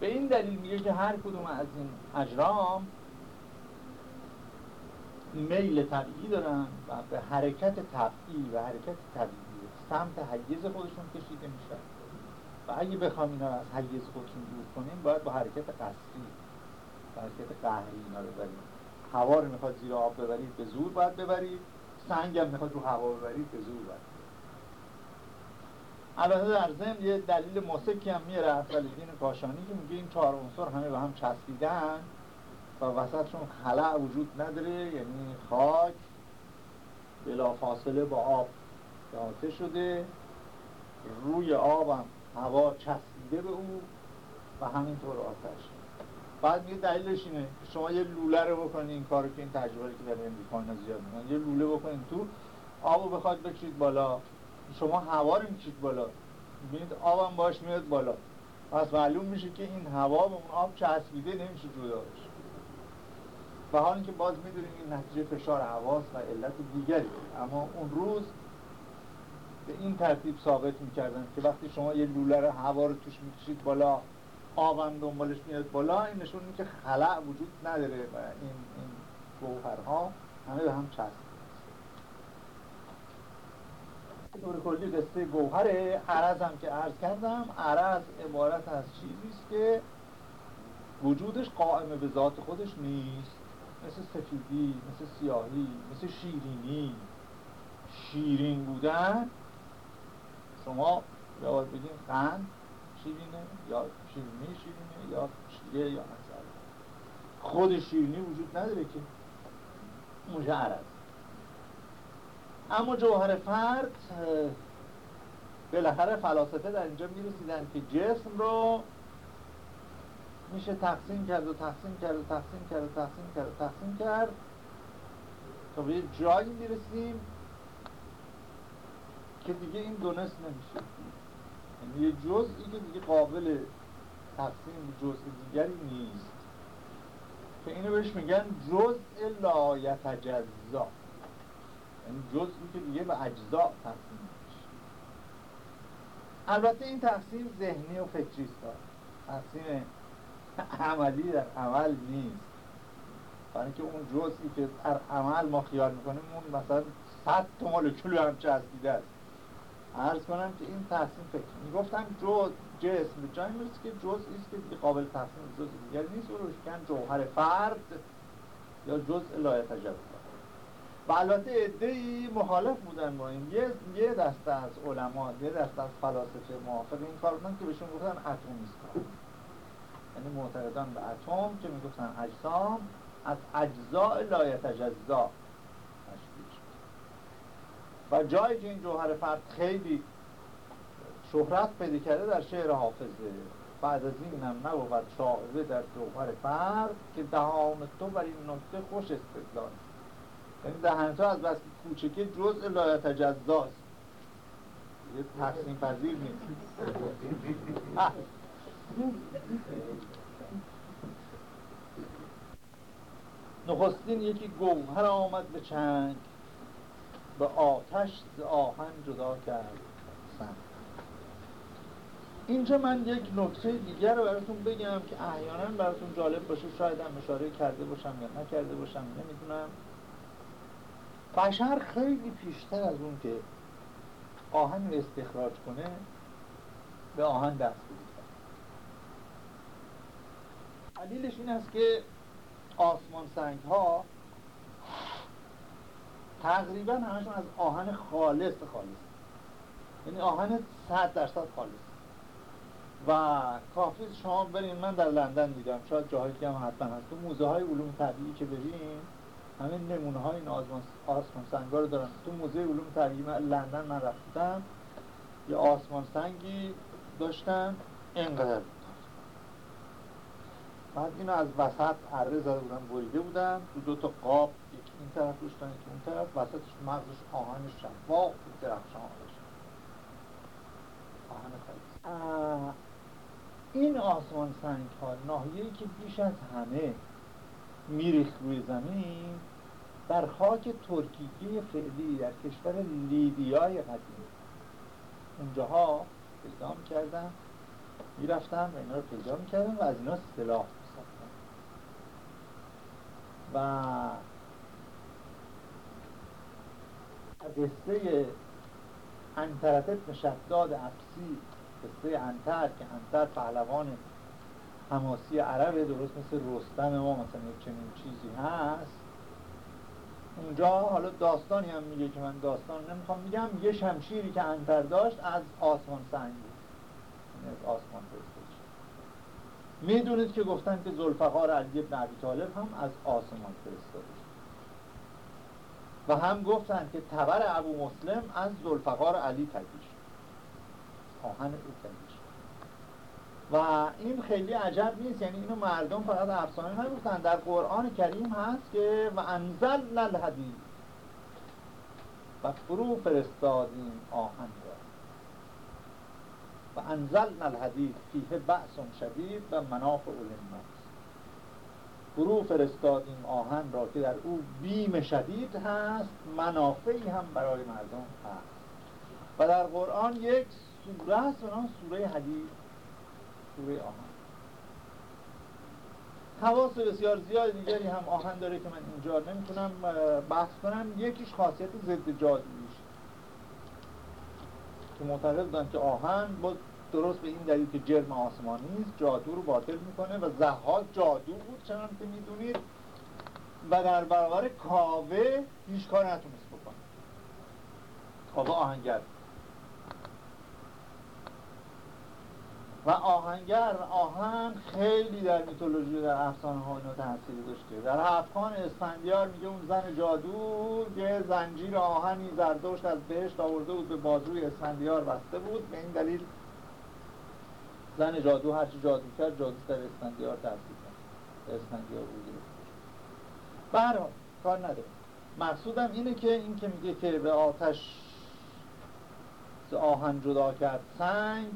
به این دلیل میگه که هر کدوم از این اجرام میل طبیعی دارن و به حرکت طبیعی و حرکت طبیعی سمت حیز خودشون کشیده میشن. اگه بخوام اینا از حیز خودشون دور کنیم باید با حرکت قصری با حرکت قهری اینا ببریم. هوا رو می‌خواد زیر آب ببرید به زور باید ببرید. سنگ هم می‌خواد رو هوا ببرید به زور باید البته در ضمن یه دلیل موسیقی هم میاره اصل دین کاشانی که میگه این چهار عنصر همه به هم چسبیدن و وسطشون خلع وجود نداره یعنی خاک بلا فاصله با آب داته شده. روی آبم هوا چسبیده به او و همینطور آتش. بعد میگه دلیلش اینه شما یه لوله رو بکنید این کارو که این تجربه که در امریکا زیاد می‌کنن یه لوله بکنید تو آبو بخواد بکشید بالا. شما هوا رو می‌کشید بالا. می‌بینید آبم باش میاد بالا. پس معلوم میشه که این هوا به اون آب چسبیده نمیشه جدا بشه. و حال اینکه باز می‌دونیم این نتیجه فشار حواس و علت دیگری. اما اون روز به این ترتیب ثابت می‌کردن که وقتی شما یه لوله هوا رو توش می‌کشید بالا آبم دنبالش میاد بالا این نشون که خلع وجود نداره و این, این گوهرها همه به هم چسب دور کلی قصه گوهره عرض هم که عرض کردم عرض عبارت از چیزی است که وجودش قائم به ذات خودش نیست. مثل سفیدی، مثل سیاهی، مثل شیرینی. شیرین بودن شما یا بگیم قند شیرینه یا شیرینی شیرینه یا شیره یا نظر خود شیرینی وجود نداره که مجرد. اما جوهر فرد بالاخره فلاسفه در اینجا می‌رسیدن که جسم رو میشه تقسیم کرد و تقسیم کرد و تقسیم کرد و تقسیم کرد و تقسیم کرد. تا به یه جایی می‌رسیم که دیگه این دو نصف نمیشه. یعنی یه جزئی که دیگه قابل تقسیم جزء دیگری نیست. که اینو بهش میگن جزء لا یتجزا. یعنی جزئی که دیگه به اجزا تقسیم میشه. البته این تقسیم ذهنی و فکری است. تقسیم عملی در عمل نیست. برای که اون جزئی که در عمل ما خیال می‌کنیم اون مثلا صد تا مولکول هم چسبیده است. عرض کنم که این تقسیم فکر می‌گفتم جو جسم جایی می‌رسه که جزئی است که قابل تقسیم جزء نیست. و روش جوهر فرد یا جزء لایه تجربه و البته ادهی مخالف بودن با این. یه, یه دسته از علما یه دسته از فلاسفه موافق این کار بودن که بهشون گفتن اتمیست یعنی معتقدان به اتم که می‌گفتن اجسام از اجزاء لایتجزا و جایی که این جوهر فرد خیلی شهرت پیدا کرده در شعر حافظه بعد از این هم نبود شاعبه در جوهر فرد که دهان تو بر این نکته خوش استدلال. یعنی دهان تو از بس کوچکه جزء لایتجزاست یه تقسیم پذیر نیست. نخستین یکی گوهر آمد به چنگ. به آتش ز آهن جدا کرد. اینجا من یک نکته دیگر رو براتون بگم که احیانا براتون جالب باشه شاید هم اشاره کرده باشم یا نکرده باشم نمی‌دونم. بشر خیلی پیشتر از اون که آهن رو استخراج کنه به آهن دست بده دلیلش این است که آسمان سنگ ها تقریبا همشون از آهن خالص خالص. یعنی آهن صد درصد خالص. و کافی شما برین من در لندن دیدم شاید جاهایی که هم حتما هست. تو موزه های علوم طبیعی که بریم همین نمونه های این آسمان, آسمان سنگا رو دارن. تو موزه علوم طبیعی من لندن من رفتم یه آسمان سنگی داشتن اینقدر. بعد اینو از وسط اره زده بودن بریده بودن تو دو تا قاب یکی این طرف داشتن یکی طرف وسطش مغزش آهن شفاف و درخشان آهن خیلی. این آسمان سنگ ها ناحیه‌ای که بیش از همه میریخت روی زمین در خاک ترکیه فعلی در کشور لیبیای قدیم. اونجاها پیدا کردن می‌رفتن و اینا رو پیدا می‌کردن و از اینا سلاح و قصه انترت ابن شداد افسی قصه انتر که انتر پهلوان حماسی عربه درست مثل رستم ما مثلا یک چنین چیزی هست. اونجا حالا داستانی هم میگه که من داستان نمی‌خوام میگم یه شمشیری که انتر داشت از آسمان سنگ یعنی از آسمان می‌دونید که گفتن که زلفقار علی ابن عبی طالب هم از آسمان فرستاده. و هم گفتن که تبر ابو مسلم از زلفقار علی تدیش آهن او تدیش و این خیلی عجب نیست یعنی اینو مردم فقط افسانه نگفتن. در قرآن کریم هست که و انزل الحدید و فرو فرستادیم آهن و انزلنا الحدید فیه بأس شدید و منافع للناس. فرو فرستادیم آهن را که در او بیم شدید هست منافعی هم برای مردم هست. و در قرآن یک سوره هست به سوره حدید سوره آهن. حواس بسیار زیاد دیگری هم آهن داره که من اینجا نمی‌تونم بحث کنم. یکیش خاصیت ضد جادویش که معتقد بودن که آهن با درست به این دلیل که جرم آسمانی است جادو رو باطل می‌کنه و زهاد جادو بود چنان که می‌دونید و در برابر کاوه هیچ کار نتونست بکنه. کاوه آهنگر. و آهنگر آهن خیلی در میتولوژی در افسانه ها اینو تاثیر داشته. در هفتخان اسفندیار میگه اون زن جادو یه زنجیر آهنی زردشت از بهشت آورده بود به بازوی اسفندیار بسته بود. به این دلیل زن جادو هرچی جادو کرد جادو در اسفندیار تاثیر کرد اسفندیار بود. برحال کار نداره مقصودم اینه که این که میگه که به آتش آهن جدا کرد سنگ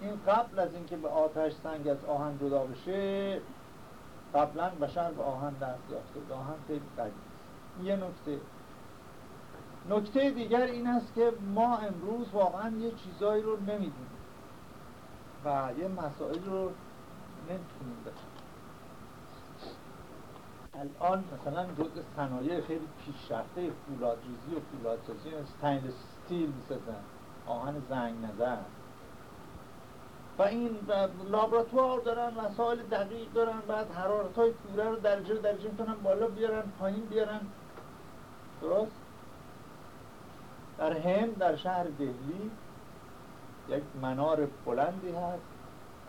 این قبل از اینکه به آتش سنگ از آهن جدا بشه قبلا بشر به آهن دست یافته. بود آهن خیلی قدیم یه نکته. نکته دیگر این است که ما امروز واقعا یه چیزایی رو نمی‌دونیم. و یه مسائل رو نمی‌تونیم بشیم الان مثلا جزء صنایع خیلی پیشرفته فولادریزی و فولادسازی استینلس استیل می‌سازن. آهن زنگ نظر و این لابراتوار دارن مسائل دقیق دارن بعد حرارت های کوره رو درجه درجه می‌تونن بالا بیارن پایین بیارن. درست؟ در هند در شهر دهلی یک منار بلندی هست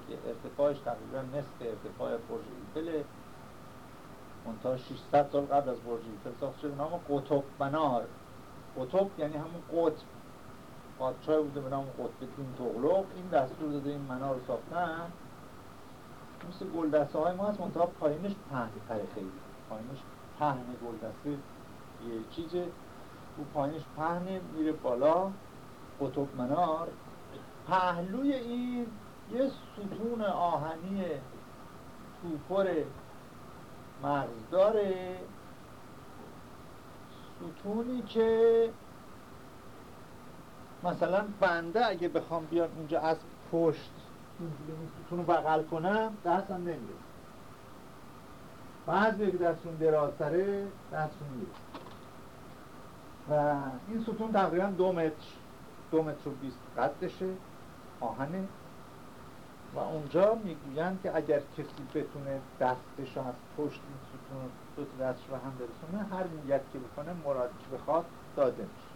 که ارتفاعش تقریبا نصف ارتفاع برج ایفل منتها 600 سال قبل از برج ایفل ساخته شده نام قطب منار. قطب یعنی همون قطب. پادشاه بوده به نام قطبتین تغلق. این دستور داده این منار رو ساختن. مثل گلدسته های ما هست منطقه پایینش پهن تره خیلی. پایینش پهن گلدسته یه چیزه. او پایینش پهنه میره بالا. قطب منار. پهلوی این یه ستون آهنی توپر مغز داره ستونی که مثلا بنده اگه بخوام بیام اینجا از پشت ستون رو بغل کنم دستم نمیره بعضی که دستون درازتره دستون میره و این ستون تقریبا دو متر دو متر و بیست قدشه. آهنه. و اونجا می‌گویند که اگر کسی بتونه دستش از پشت این ستون دو دستش رو هم برسونه هر نیت که بکنه مرادی که بخواد داده میشه.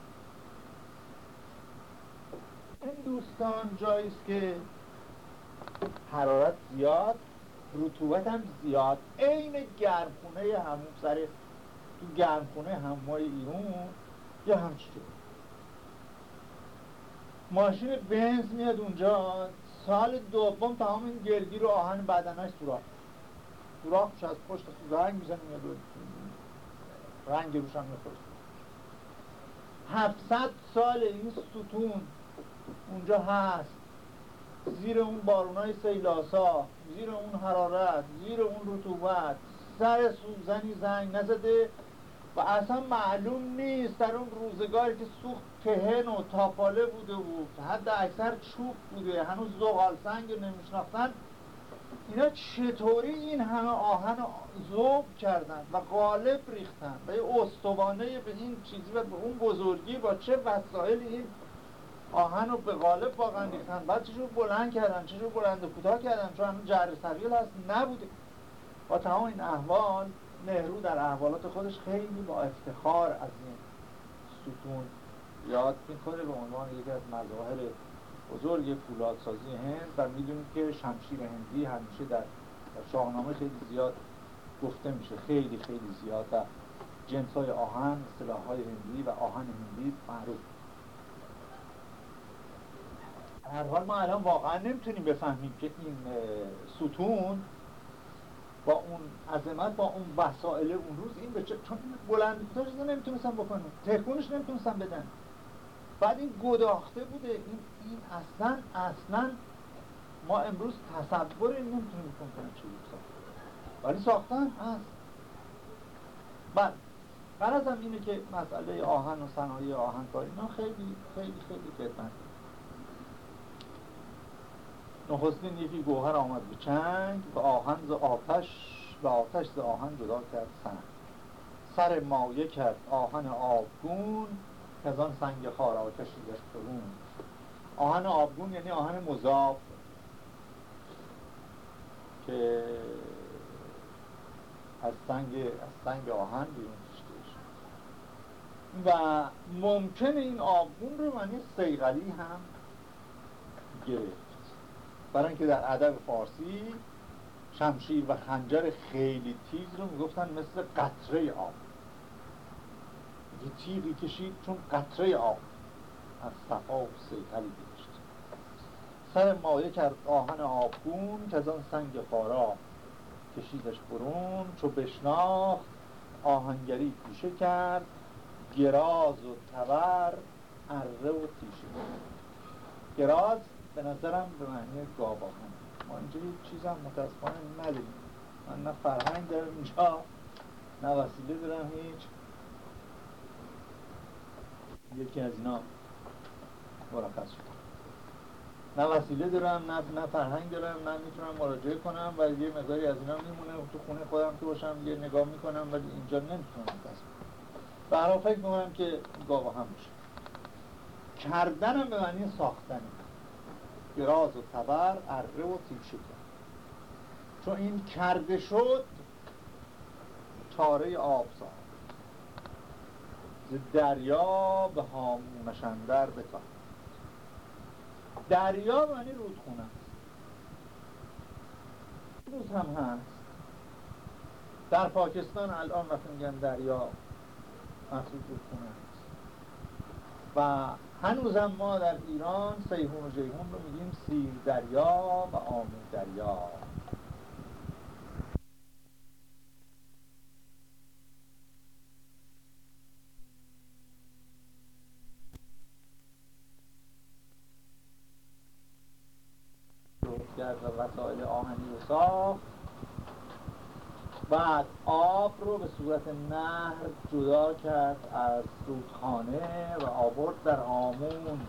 این دوستان جایی که حرارت زیاد رطوبت هم زیاد. عین گرمخونه همون سر تو گرمخونه هموای ایرون یا همچی ماشین بنز میاد اونجا سال دوم تمام این گلگی رو آهن بدنش سوراخ. سوراخ از پشت رنگ می‌زنه میاد رنگ روش هم می‌خوره. هفتصد سال این ستون اونجا هست. زیر اون بارونای سیلاسا زیر اون حرارت زیر اون رطوبت. سر سوزنی زنگ نزده. و اصلا معلوم نیست در اون روزگاری که سوخت پهن و تاپاله بوده بود حد اکثر چوب بوده هنوز زغال سنگ نمیشناختن. اینا چطوری این همه آهن زوب کردن و غالب ریختن و یه استوانه به این چیزی و به اون بزرگی با چه وسایل این آهن رو به غالب واقعا ریختن؟ بعد چجور بلند کردن چجور بلند کوتاه کردن؟ چون همون جر سریال هست نبوده. با تمام این احوال نهرو در احوالات خودش خیلی با افتخار از این ستون یاد می‌کنه به عنوان یکی از مظاهر بزرگ فولادسازی هند و می‌دونیم که شمشیر هندی همیشه در شاهنامه خیلی زیاد گفته میشه. خیلی خیلی زیاد و جنس های آهن سلاح های هندی و آهن هندی معروف. هر حال ما الان واقعا نمی‌تونیم بفهمیم که این ستون با اون عظمت با اون وسائل اون روز این به چون بلند کوتاه نمی‌تونستن بکنن تکونش نمی‌تونستن بدن. بعد این گداخته بوده. این, این اصلا اصلا ما امروز تصور نمی‌تونیم بکنیم چه ولی ساختن هست. بعد هم اینه که مسئله آهن و صنایع آهنکاری اینا خیلی خیلی خیلی خدمت. نخستین یکی گوهر آمد به چنگ و آهن ز آتش و آتش ز آهن جدا کرد سنگ. سر مایه کرد آهن آبگون که از آن سنگ خار آتشی در فرون آهن آبگون یعنی آهن مذاب که از سنگ از سنگ آهن بیرون و ممکن این آبگون رو معنی سیغلی هم گرفت. برای اینکه در ادب فارسی شمشیر و خنجر خیلی تیز رو می‌گفتن مثل قطره آب. یه تیغی کشید چون قطره آب از صفا و سیغلی گرفت سر مایه کرد آهن آبگون که از آن سنگ خارا کشیدش برون چو بشناخت آهنگری پیشه کرد گراز و تبر اره و تیشه. گراز به نظرم به معنی گاباهن ما اینجا هیچ چیز هم متاسفانه نداریم من نه فرهنگ دارم اینجا نه وسیله دارم هیچ. یکی از اینا مرخص شد. نه وسیله دارم نه, نه فرهنگ دارم نه می‌تونم مراجعه کنم و یه مقداری از اینا میمونه تو خونه خودم که باشم یه نگاه می‌کنم ولی اینجا نمی‌تونم دست برای فکر می‌کنم که گاوا هم میشه کردنم به معنی ساختن گراز و تبر اره و تیشه کرد. چون این کرده شد چاره آب ساخت. دریا به هامونشندر بتا دریا معنی رودخونه است. روز هم هست. در پاکستان الان وقتی میگن دریا محسوب رودخونه است و هنوزم ما در ایران سیهون و جیهون رو میگیم سیر دریا و آمون دریا. کرد و وسایل آهنی رو ساخت. بعد آب رو به صورت نهر جدا کرد از رودخانه و آورد در آمون.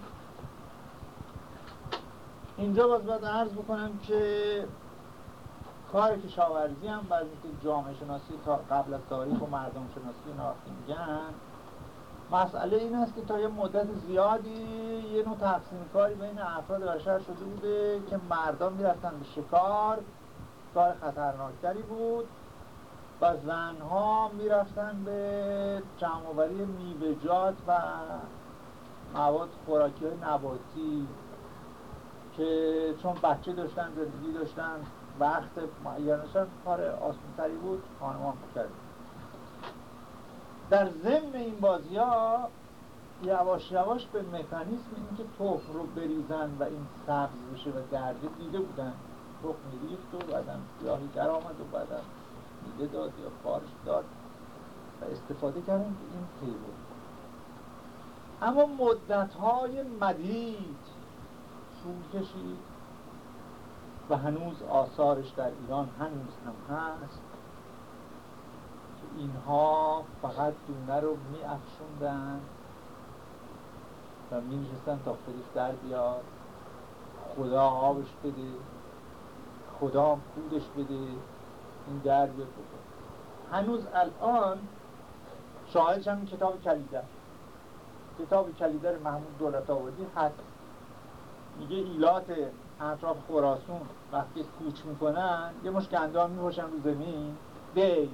اینجا باز باید عرض بکنم که کار کشاورزی هم بعد که جامعه شناسی تا قبل از تاریخ و مردم شناسی نافتی میگن مسئله این است که تا یه مدت زیادی یه نوع تقسیم کاری بین افراد بشر شده بوده که مردم می‌رفتن به شکار. کار خطرناکتری بود. و زنها می‌رفتن به جمعوری میوه‌جات و مواد خوراکی های نباتی که چون بچه داشتن زندگی داشتن وقت معینشان کار آسانتری بود خانمان کرد در ضمن این بازی ها یواش یواش به مکانیسم اینکه تخم رو بریزن و این سبز بشه و درده دیده بودن تخم ریخت و بعدم سیاهی در آمد و بعدم میده داد یا فارش داد و استفاده کردن که این اما مدت های مدید طول و هنوز آثارش در ایران هنوز هم هست که اینها فقط دونه رو می افشوندن و می نشستن تا خودش در بیاد خدا آبش بده خدا کودش بده این در بیاد. هنوز الان شاهدش هم کتاب کلیده. کتاب کلیده محمود دولت آوردی هست میگه ایلات اطراف خراسون وقتی کوچ می‌کنن یه مش گندان می‌باشن رو زمین. دی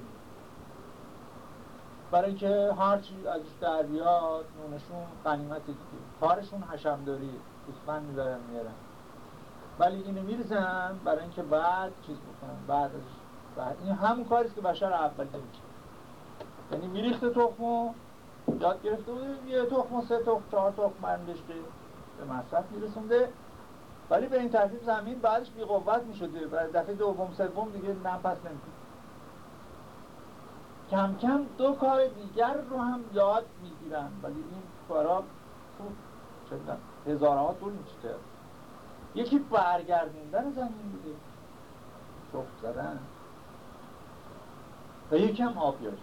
برای اینکه هر چیز ازش در بیاد نونشون قنیمت دیگه. کارشون حشمداری گوسفند میدارن میارن. ولی اینو میرزن برای اینکه بعد چیز بکنن؟ بعد بعد. این همون کاریست که بشر اول نمیشه یعنی میریخت تخمو یاد گرفته بود یه تخم سه تخم چهار تخم بندشته به مصرف میرسونده. ولی به این ترتیب زمین بعدش بی قوت می‌شده. و دفعه دوم سوم دیگه نفس نمی‌کنه. کم کم دو کار دیگر رو هم یاد می‌گیرن. ولی این کارا هزارها طول میشه یکی برگردوندن زمین بوده. چفت زدن. و یکی هم آب بیاره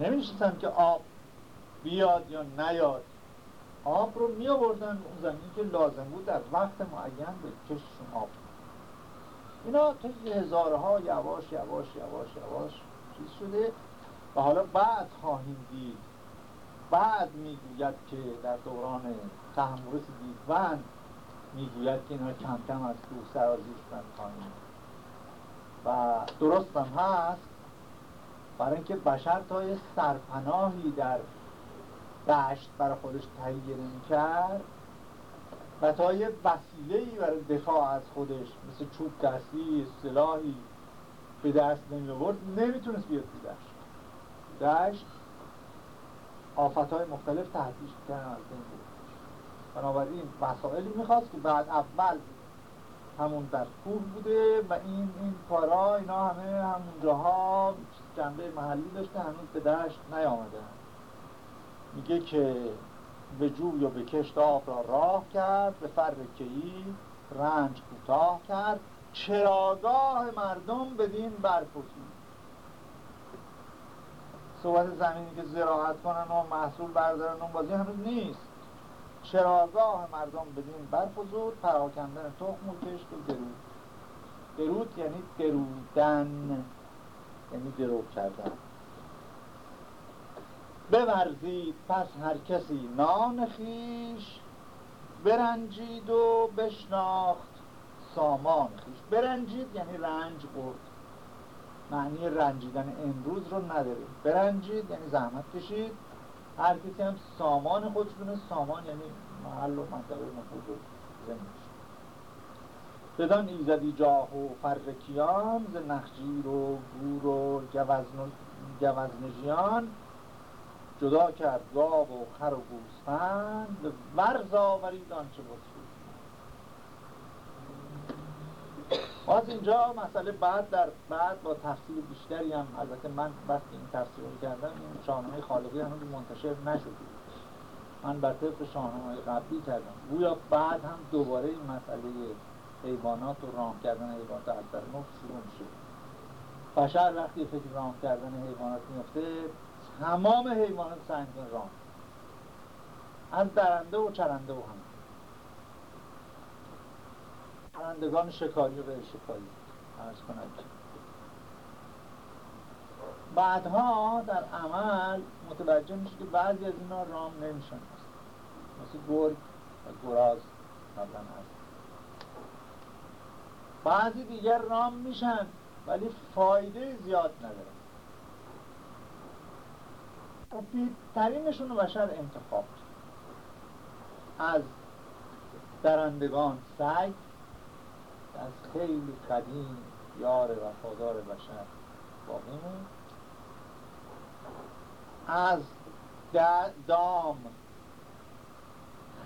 نمیشتن که آب بیاد یا نیاد. آب رو می آوردن اون زمین که لازم بود در وقت معین به کششون آب اینا تا هزارها یواش یواش یواش یواش چیز شده. و حالا بعد خواهیم دید. بعد می‌گوید که در دوران تحمورس دیدوند می‌گوید که اینا کم کم از کوه سرازیستن پایین و درست هم هست برای اینکه بشر تا یه سرپناهی در دشت برای خودش تهیه کرد و تا یه وسیله برای دفاع از خودش مثل چوب دستی سلاحی به دست نمی آورد نمی‌تونست بیاد تو دشت. دشت آفت مختلف تحتیش کردن از بین بنابراین مسائلی می‌خواست که بعد اول همون در کوه بوده و این این کارا اینا همه همون جاها جنبه محلی داشته هنوز به دشت نیامده. میگه که به جوی و به کشت آب را راه کرد به فر کهی رنج کوتاه کرد. چراگاه مردم بدین برپسید صحبت زمینی که زراعت کنن و محصول بردارن اون بازی هنوز نیست. چراگاه مردم بدین برفزود پراکندن تخم و کشت و درود. درود یعنی درودن یعنی درو کردن. بورزید پس هر کسی نان خیش برنجید و بشناخت سامان خیش. برنجید یعنی رنج برد معنی رنجیدن امروز رو نداره برنجید یعنی زحمت کشید. هر کسی هم سامان خودش سامان یعنی محل و منطقه نفوذ و بدان ایزدی جاه و فرکیان ز نخجیر و گور و گوزنجیان جدا کرد گاو و خر و گوسفند به ورز آورید آنچه بود باز اینجا مسئله بعد در بعد با تفصیل بیشتری هم البته من وقتی این تفصیل رو کردم این شاهنامه خالقی هنوز منتشر نشده. من بر طبق شاهنامه قبلی کردم. گویا بعد هم دوباره این مسئله حیوانات و رام کردن حیوانات از نو شروع میشه. بشر وقتی فکر رام کردن حیوانات میفته تمام حیوانات سنگین رام از درنده و چرنده و هم پرندگان شکاری و غیر شکاری عرض کنم. بعدها در عمل متوجه میشه که بعضی از اینا رام نمیشن. مثل گرگ و گراز قبلا هست. بعضی دیگر رام میشن ولی فایده زیاد ندارن مفیدترینشون رو بشر انتخاب از درندگان سگ از خیلی قدیم یار وفادار بشر باقی از دام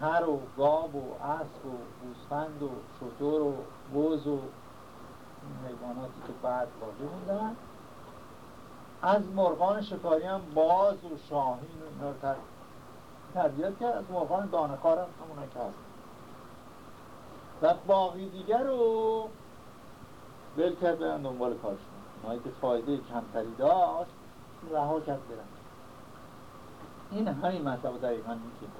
هر و گاب و اسب و گوسفند و شطور و بز و حیواناتی که بعد باقی موندن از مرغان شکاری هم باز و شاهین و اینا رو تربیت کرد. از مرغان دانکار هم همونه که هست. و باقی دیگر رو بل کرد برن دنبال کارشون. اونایی که فایده کمتری داشت رها کرد برن. این همین مطلب دقیقا میگه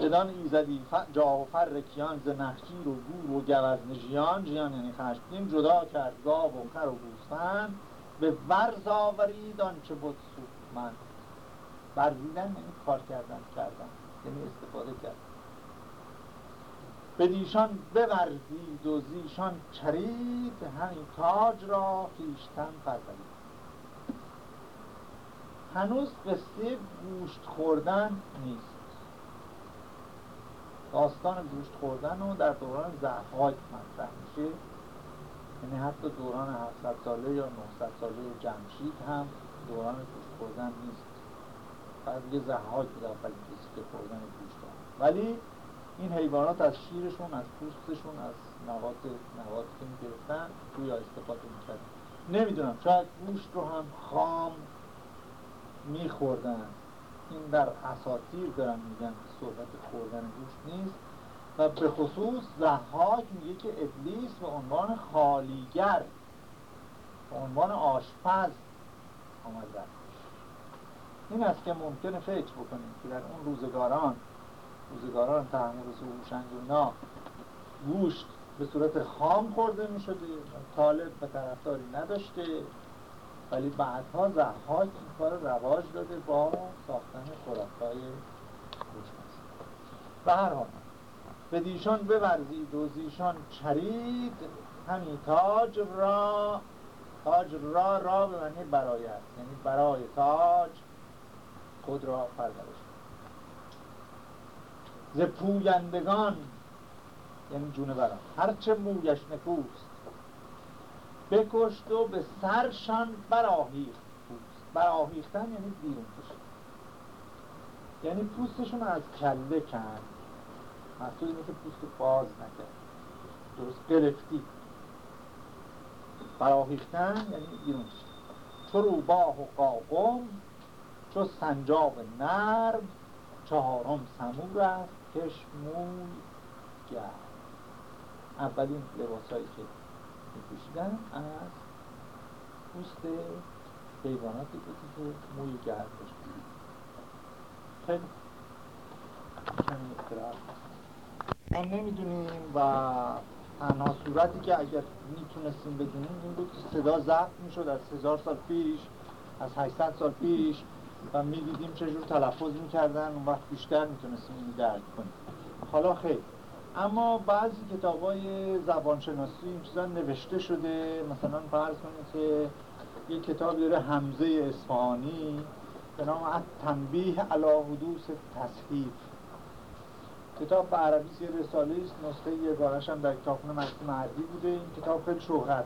بدان ایزدی جا و فر کیان ز نخجیر و گور و گوزن جیان یعنی خشمگین جدا کرد گاو و خر و گوسفند به ورز آورید آنچه بود من. برزیدن یعنی کار کردن کردن. یعنی استفاده کرد به دیشان بورزید و زیشان چرید همین تاج را خیشتن پرورید هنوز قصه گوشت خوردن نیست. داستان گوشت خوردن رو در دوران زحاک مطرح میشه. یعنی حتی دوران 700 ساله یا 900 ساله جمشید هم دوران گوشت خوردن نیست. بعد یه زحاک بود اولین کسی که خوردن گوشت ولی این حیوانات از شیرشون از پوستشون از نوات نواتی که می‌گرفتن توی استفاده می‌کرد نمی‌دونم شاید گوشت رو هم خام میخوردن. این در اساطیر دارن میگن صحبت خوردن گوشت نیست. و به خصوص زحاک میگه که ابلیس به عنوان خالیگر به عنوان آشپز آمده. این است که ممکنه فکر بکنیم که در اون روزگاران روزگاران تحمل و اینا. گوشت به صورت خام خورده می شده طالب و طرفداری نداشته. ولی بعدها زحاک این کار رواج داده با ساختن خرافای به هر حال به دیشان بورزید و زیشان چرید. همین تاج را تاج را را به معنی برای است. یعنی برای تاج خود را پرورش ز پویندگان یعنی جون بران هرچه مویش نکوست بکشت و به سرشان براهیخت پوست. براهیختن یعنی بیرون کشید. یعنی پوستشون از کله کند محصول اینه که پوست باز نکرد. درست گرفتی. براهیختن یعنی بیرون کشید. چو روباه و قاقم چو سنجاب نرم چهارم سمور است. کش موی گرد اولین لباسایی که میپوشیدن از پوست حیواناتی بود که موی گرد داشت خیلی ما نمی‌دونیم و تنها صورتی که اگر می‌تونستیم بدونیم این بود که صدا ضبط می‌شد از هزار سال پیش از 800 سال پیش. و می‌دیدیم چجور تلفظ می‌کردن اون وقت بیشتر می‌تونستیم این درک کنیم. حالا خیلی اما بعضی کتاب های زبانشناسی این چیزا نوشته شده. مثلا فرض کنید که یک کتاب داره حمزه اصفهانی به نام تنبیه علا حدوث تصحیف. کتاب به عربی یه رساله است نسخه یگانش هم در کتابخونه مکسی مردی بوده. این کتاب خیلی شهرت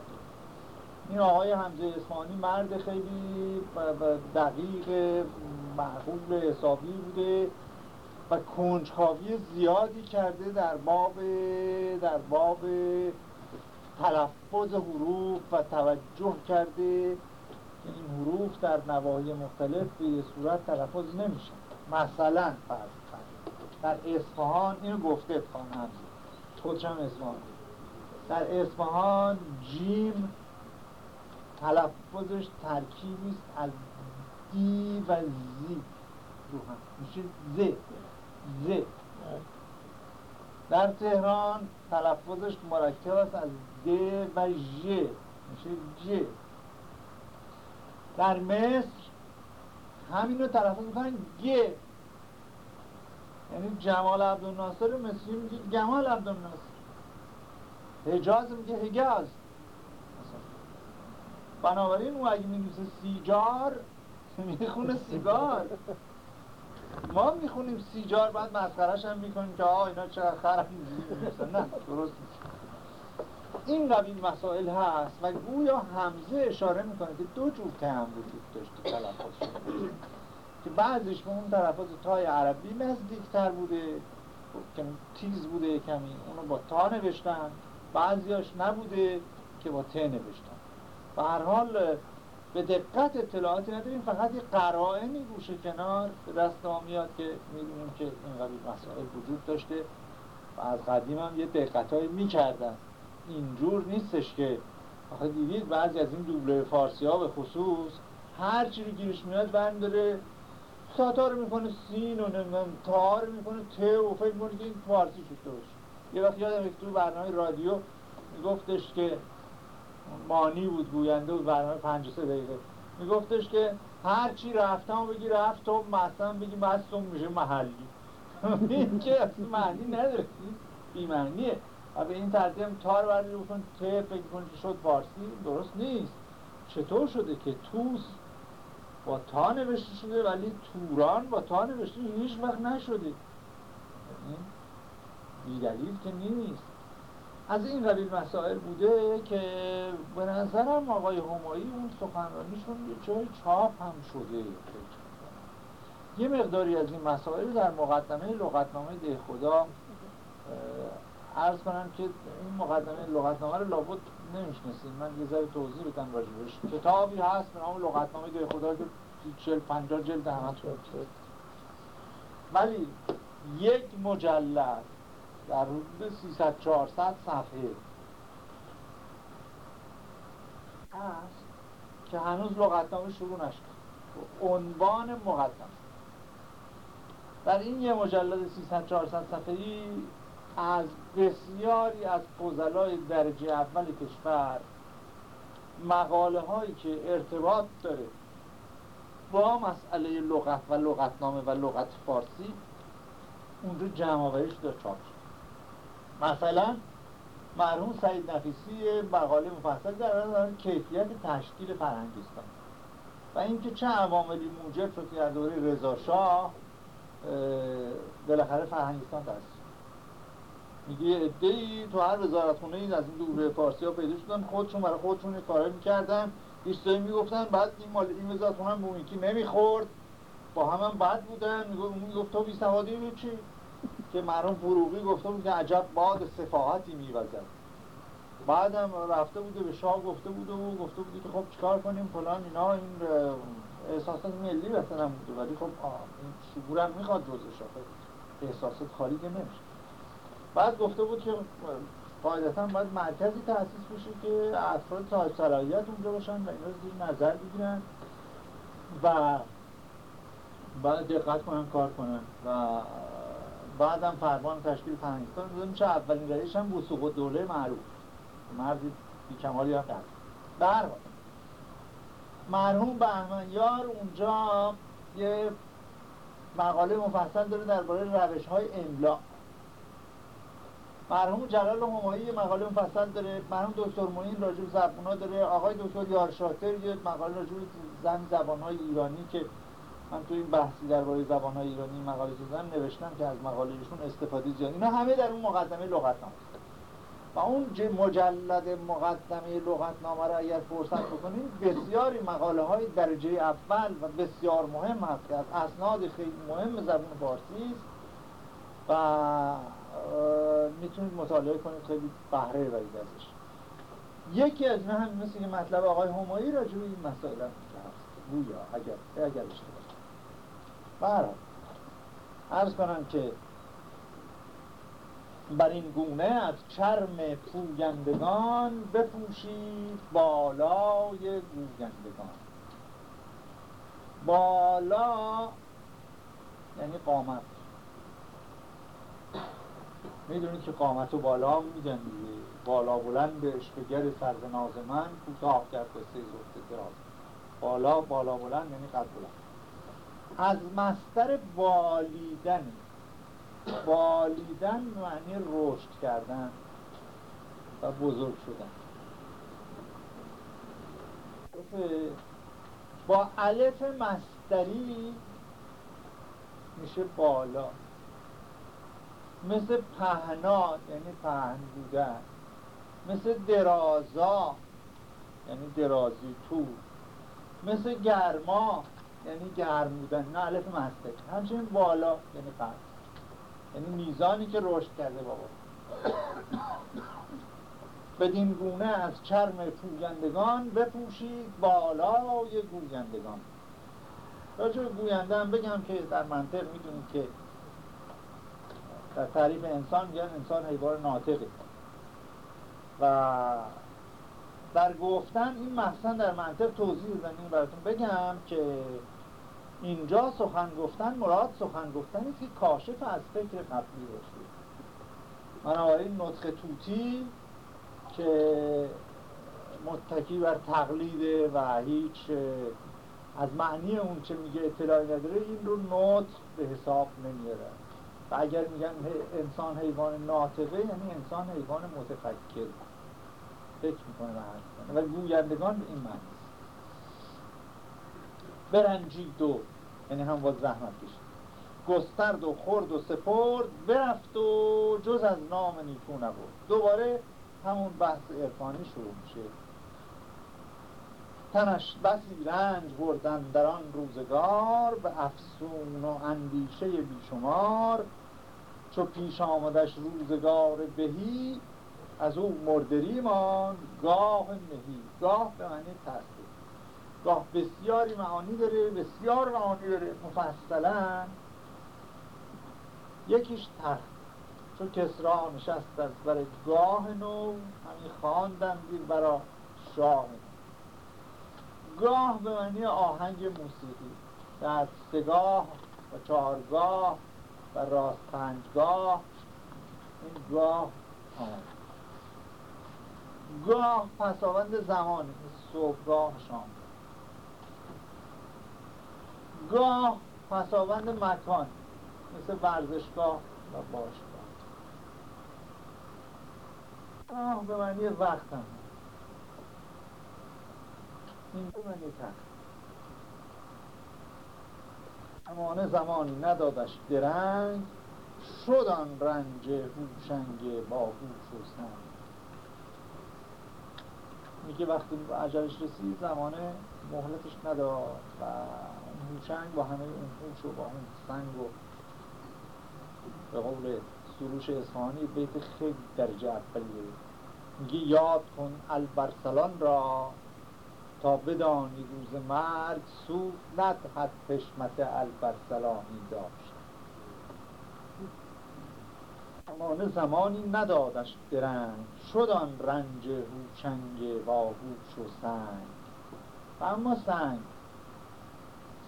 این آقای حمزه اصفهانی مرد خیلی دقیق معقول حسابی بوده و کنجکاوی زیادی کرده در باب در باب تلفظ حروف و توجه کرده این حروف در نواحی مختلف به یه صورت تلفظ نمیشه. مثلا فرض در اصفهان اینو گفته اصفهان همزه خودش هم اصفهان. در اصفهان جیم تلفظش ترکیبی از دی و زی. رو هم میشه ز. ز. در تهران تلفظش مرکب است از د و ژ. میشه ج در مصر همین رو تلفظ می‌کنن گ. یعنی جمال عبدالناصر مصری میگه جمال عبدالناصر. حجاز میگه حجاز. بنابراین او اگه میگه سیجار می‌خونه سیگار. ما می‌خونیم سیجار بعد مسخرش هم می‌کنیم که آه اینا چقدر خرم. نه درست این قبیل مسائل هست و گویا همزه اشاره می‌کنه که دو جور هم وجود داشته تلفظ که بعضیش به اون تلفظ تای عربی نزدیکتر بوده که تیز بوده کمی. اونو با تا نوشتن. بعضیاش نبوده که با ت نوشتن. به هر حال به دقت اطلاعاتی نداریم فقط یه قرائنی گوشه کنار. به دست ما میاد که می‌دونیم که این قبیل مسائل وجود داشته و از قدیم هم یه دقتهایی می‌کردن. اینجور نیستش که. آخه دیدید بعضی از این دوبله فارسی ها به خصوص هر چی رو گیرش میاد بنداره ساتا رو می‌کنه سین و نمی‌دونم تا رو می‌کنه ت و فکر می‌کنه که این فارسی شده باشه. یه وقت یادم تو برنامه رادیو میگفتش که مانی بود گوینده بود برنامه 53 دقیقه. میگفتش که هر چی رفتم بگی رفت تو مثلا بگی مستم میشه محلی. این که اصلا معنی نداره. بی معنیه و به این ترتیب تار بردی بکن ته فکر کن که شد فارسی. درست نیست. چطور شده که توس با تا نوشته شده ولی توران با تا نوشته هیچ وقت نشده. بی دلیل که نیست. از این قبیل مسائل بوده که به نظرم آقای همایی اون سخنرانیشون یه جای چاپ هم شده. یه مقداری از این مسائل در مقدمه لغتنامه ده خدا عرض کنم که این مقدمه لغتنامه رو لابد نمیشنسیم من یه ذره توضیح بدم راجبش. کتابی هست به نام لغتنامه ده خدا که چل پنجاه جلد همه ولی یک مجلد در حدود 300 400 صفحه. هست که هنوز لغتنامه شروع نشد. عنوان مقدم در این یه مجلد 300 400 صفحه‌ای از بسیاری از فضلای درجه اول کشور مقاله هایی که ارتباط داره با مسئله لغت و لغتنامه و لغت فارسی اونجا جمع آوریش داره چاپ مثلا مرحوم سعید نفیسی مقاله مفصل در کیفیت تشکیل فرهنگستان و اینکه چه عواملی موجب شد که در دوره رضا شاه بالاخره فرهنگستان تأسیس میگه ادهی تو هر وزارتخونه این از این دوره فارسی ها پیدا شدن خودشون برای خودشون کارایی می‌کردن ایستایی می‌گفتن بعد این مال این وزارتخونه هم به نمی‌خورد. با هم هم بد بودن. می‌گفت تو بی سوادی چی؟ که مرحوم فروغی گفته بود که عجب باد صفاحتی میوزد. بعدم رفته بوده به شاه گفته بوده و گفته بوده که خب چیکار کنیم فلان اینا این احساسات ملی مثلا بوده ولی خب این شعورم می‌خواد جزء شاه. احساسات خالی که نمیشه. بعد گفته بود که قاعدتا باید مرکزی تأسیس بشه که افراد صاحب صلاحیت اونجا باشن و اینا زیر نظر بگیرن و بعد دقت کنن کار کنن و بعدم فرمان تشکیل فرهنگستان داده میشه اولین رئیسش هم بوسوق دوله معروف. مردی بیکمالی هم کرد در مرحوم بهمنیار اونجا یه مقاله مفصل داره درباره روش های املا. مرحوم جلال همایی مقاله مفصل داره. مرحوم دکتر معین راجب زبونا داره. آقای دکتر یارشاتر یه مقاله راجب زن زبانهای ایرانی که من تو این بحثی درباره زبانهای ایرانی مقاله زدم نوشتم که از مقاله ایشون استفاده زیاد. اینا همه در اون مقدمه لغتنامه. و اون مجلد مقدمه لغتنامه را اگر فرصت بکنید بسیاری مقاله های درجه اول و بسیار مهم هست که از اسناد خیلی مهم زبان فارسی است و می‌تونید مطالعه کنید. خیلی بهره برید ازش. یکی از نه هم مثل مطلب آقای همایی راجع به این مسائل گویا اگر اگر برای عرض کنم که بر این گونه از چرم پویندگان بپوشید بالای گویندگان. بالا یعنی قامت. می‌دونید که قامت و بالا میگن بالا بلند به اشکگر سرز ناز من کوتاه کرد قصه زفت دراز. بالا بالا بلند یعنی قد بلند. از مستر بالیدن. بالیدن معنی رشد کردن و بزرگ شدن. با علف مستری میشه بالا. مثل پهنا یعنی پهن بودن مثل درازا یعنی درازی تو. مثل گرما یعنی گرم بودن. نه علف مستری همچنین بالا یعنی پهن یعنی میزانی که رشد کرده بابا. بدین گونه از چرم پویندگان بپوشید بالای گویندگان. راجع گوینده هم بگم که در منطق می‌دونید که در تعریف انسان میگن انسان حیوان ناطقه. و در گفتن این محسن در منطق توضیح بزنیم براتون بگم که اینجا سخن گفتن مراد سخن گفتنی که کاشف از فکر قبلی باشه. بنابراین نطق توتی که متکی بر تقلید و هیچ از معنی اون چه میگه اطلاعی نداره این رو نطق به حساب نمیاره. و اگر میگن انسان حیوان ناطقه یعنی انسان حیوان متفکر. فکر می‌کنه و حرف کنه و گویندگان به این معنی برنجید و یعنی هم با زحمت کشید. گسترد و خورد و سپرد برفت و جز از نام نیکو نبود دوباره همون بحث عرفانی شروع میشه. تنش بسی رنج بردن در آن روزگار به افسون و اندیشه بیشمار. چو پیش آمدش روزگار بهی از او مردری مان گاه مهی گاه به معنی ترسید گاه بسیاری معانی داره بسیار معانی داره. مفصلا یکیش تخت چون کسرا نشست از بر گاه نو همین خواندن دیر برا شاه. گاه به معنی آهنگ موسیقی. در سگاه و چهارگاه و راست پنجگاه این گاه آمد گاه پساوند زمانی صبحگاه شام گاه پساوند مکان مثل ورزشگاه و باشگاه. گاه به معنی وقت هم این به معنی تخت. امانه زمانی ندادش درنگ شدن رنج هوشنگ با هوش و سنگ. میگه وقتی عجلش رسید زمانه مهلتش نداد. و هوشنگ با همه اون هوش و با اون سنگ و به قول سروش اصفهانی بیت خیلی درجه اولیه. میگه یاد کن البرسلان را تا بدانی روز مرگ سود ندهد حشمت البرسلانی داشت. زمانه زمانی ندادش درنگ شدان رنج هوشنگ با هوش و سنگ. و اما سنگ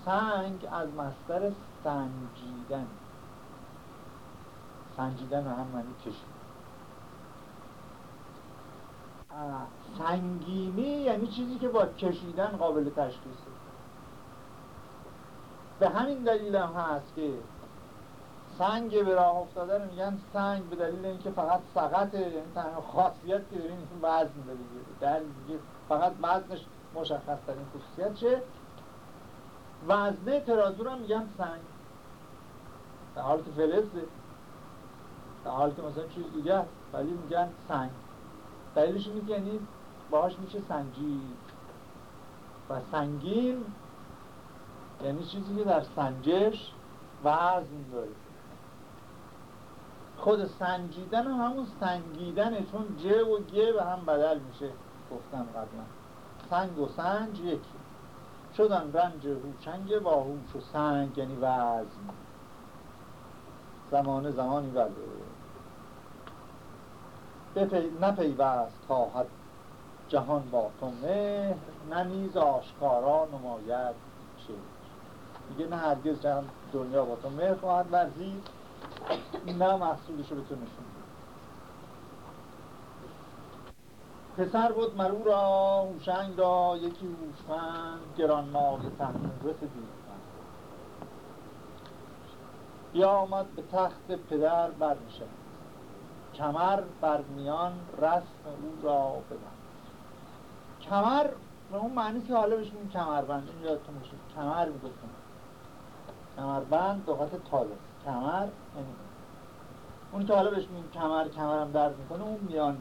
سنگ از مصدر سنجیدن. سنجیدن هم معنی کشید سنگینی یعنی چیزی که با کشیدن قابل تشخیصه. به همین دلیل هم هست که سنگ به راه افتاده رو میگن سنگ به دلیل اینکه فقط سقطه یعنی تنها خاصیت که داریم وزن داره در فقط وزنش مشخص ترین خصوصیت چه؟ وزنه ترازو رو میگن سنگ. در حال که فلزه در حال که مثلا چیز دیگه ولی میگن سنگ. دلیلش اینه که یعنی باهاش میشه سنجید و سنگین یعنی چیزی که در سنجش وزن داره خود سنجیدن هم همون سنگیدنه چون ج و گ به هم بدل میشه گفتم قبلا. سنگ و سنج یکی. شدن رنج هوچنگ با هوش و سنگ یعنی وزن. زمان زمانی بلده بپی... نپیوست خواهد جهان با تو مهر نه آشکارا نماید چه میگه نه هرگز جهان دنیا با تو مهر خواهد ورزید نه محصولش رو بتونه نشون پسر بود مرو را هوشنگ را یکی هوشمند گرانمایه تحمورس دیدمند بیا آمد به تخت پدر برنشد کمر بر میان رسم او را کمر به اون معنی که حالا بهش میگیم کمربند این یادتون باشه. کمر می‌گفتم کمربند لغت تازه کمر یعنی اون که حالا بهش میگیم کمر کمرم درد می‌کنه اون میان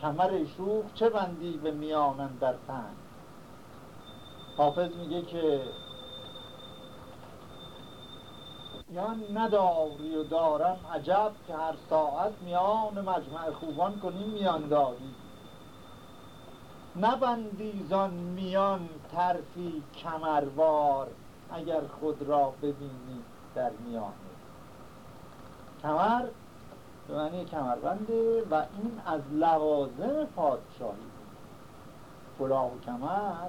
کمر شوخ چه بندی به میانن در تن؟ حافظ میگه که یا نداری و دارم عجب که هر ساعت میان مجمع خوبان کنیم میان داری نبندی زان میان ترفی کمروار اگر خود را ببینی در میان. کمر به معنی کمربنده و این از لوازم پادشاهی. کلاه و کمر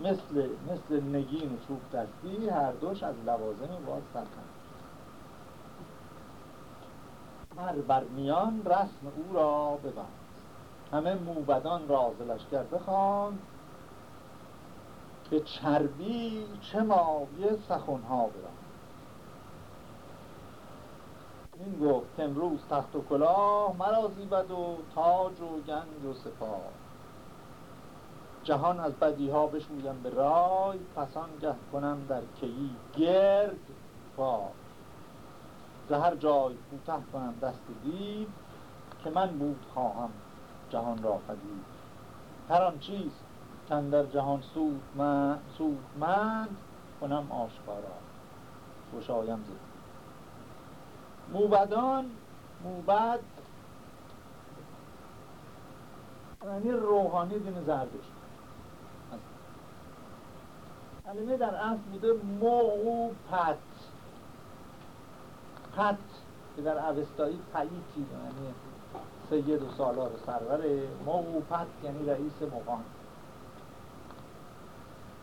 مثل, مثل نگین و چوب دستی هر دوش از لوازم باز سلطنت. هر برمیان رسم او را ببند. همه موبدان راز لشکر بخوان به چربی چه مایه سخنها برند این گفت امروز تخت و کلاه مرا زیبد و تاج و گنج و سپاه. جهان از بدی ها بشویم به رای پسان گه کنم در کیی گرد پا زهر جای کوته کنم دست دید که من بود خواهم جهان را پدید. هر آن چیز کن در جهان سود من سودمند کنم آشکارا. گشایم زد موبدان موبد. یعنی روحانی دین زردشت کلمه در اصل بوده موپت پت که در اوستایی پیتی یعنی سید و سالار و سروره. موپت یعنی رئیس مقان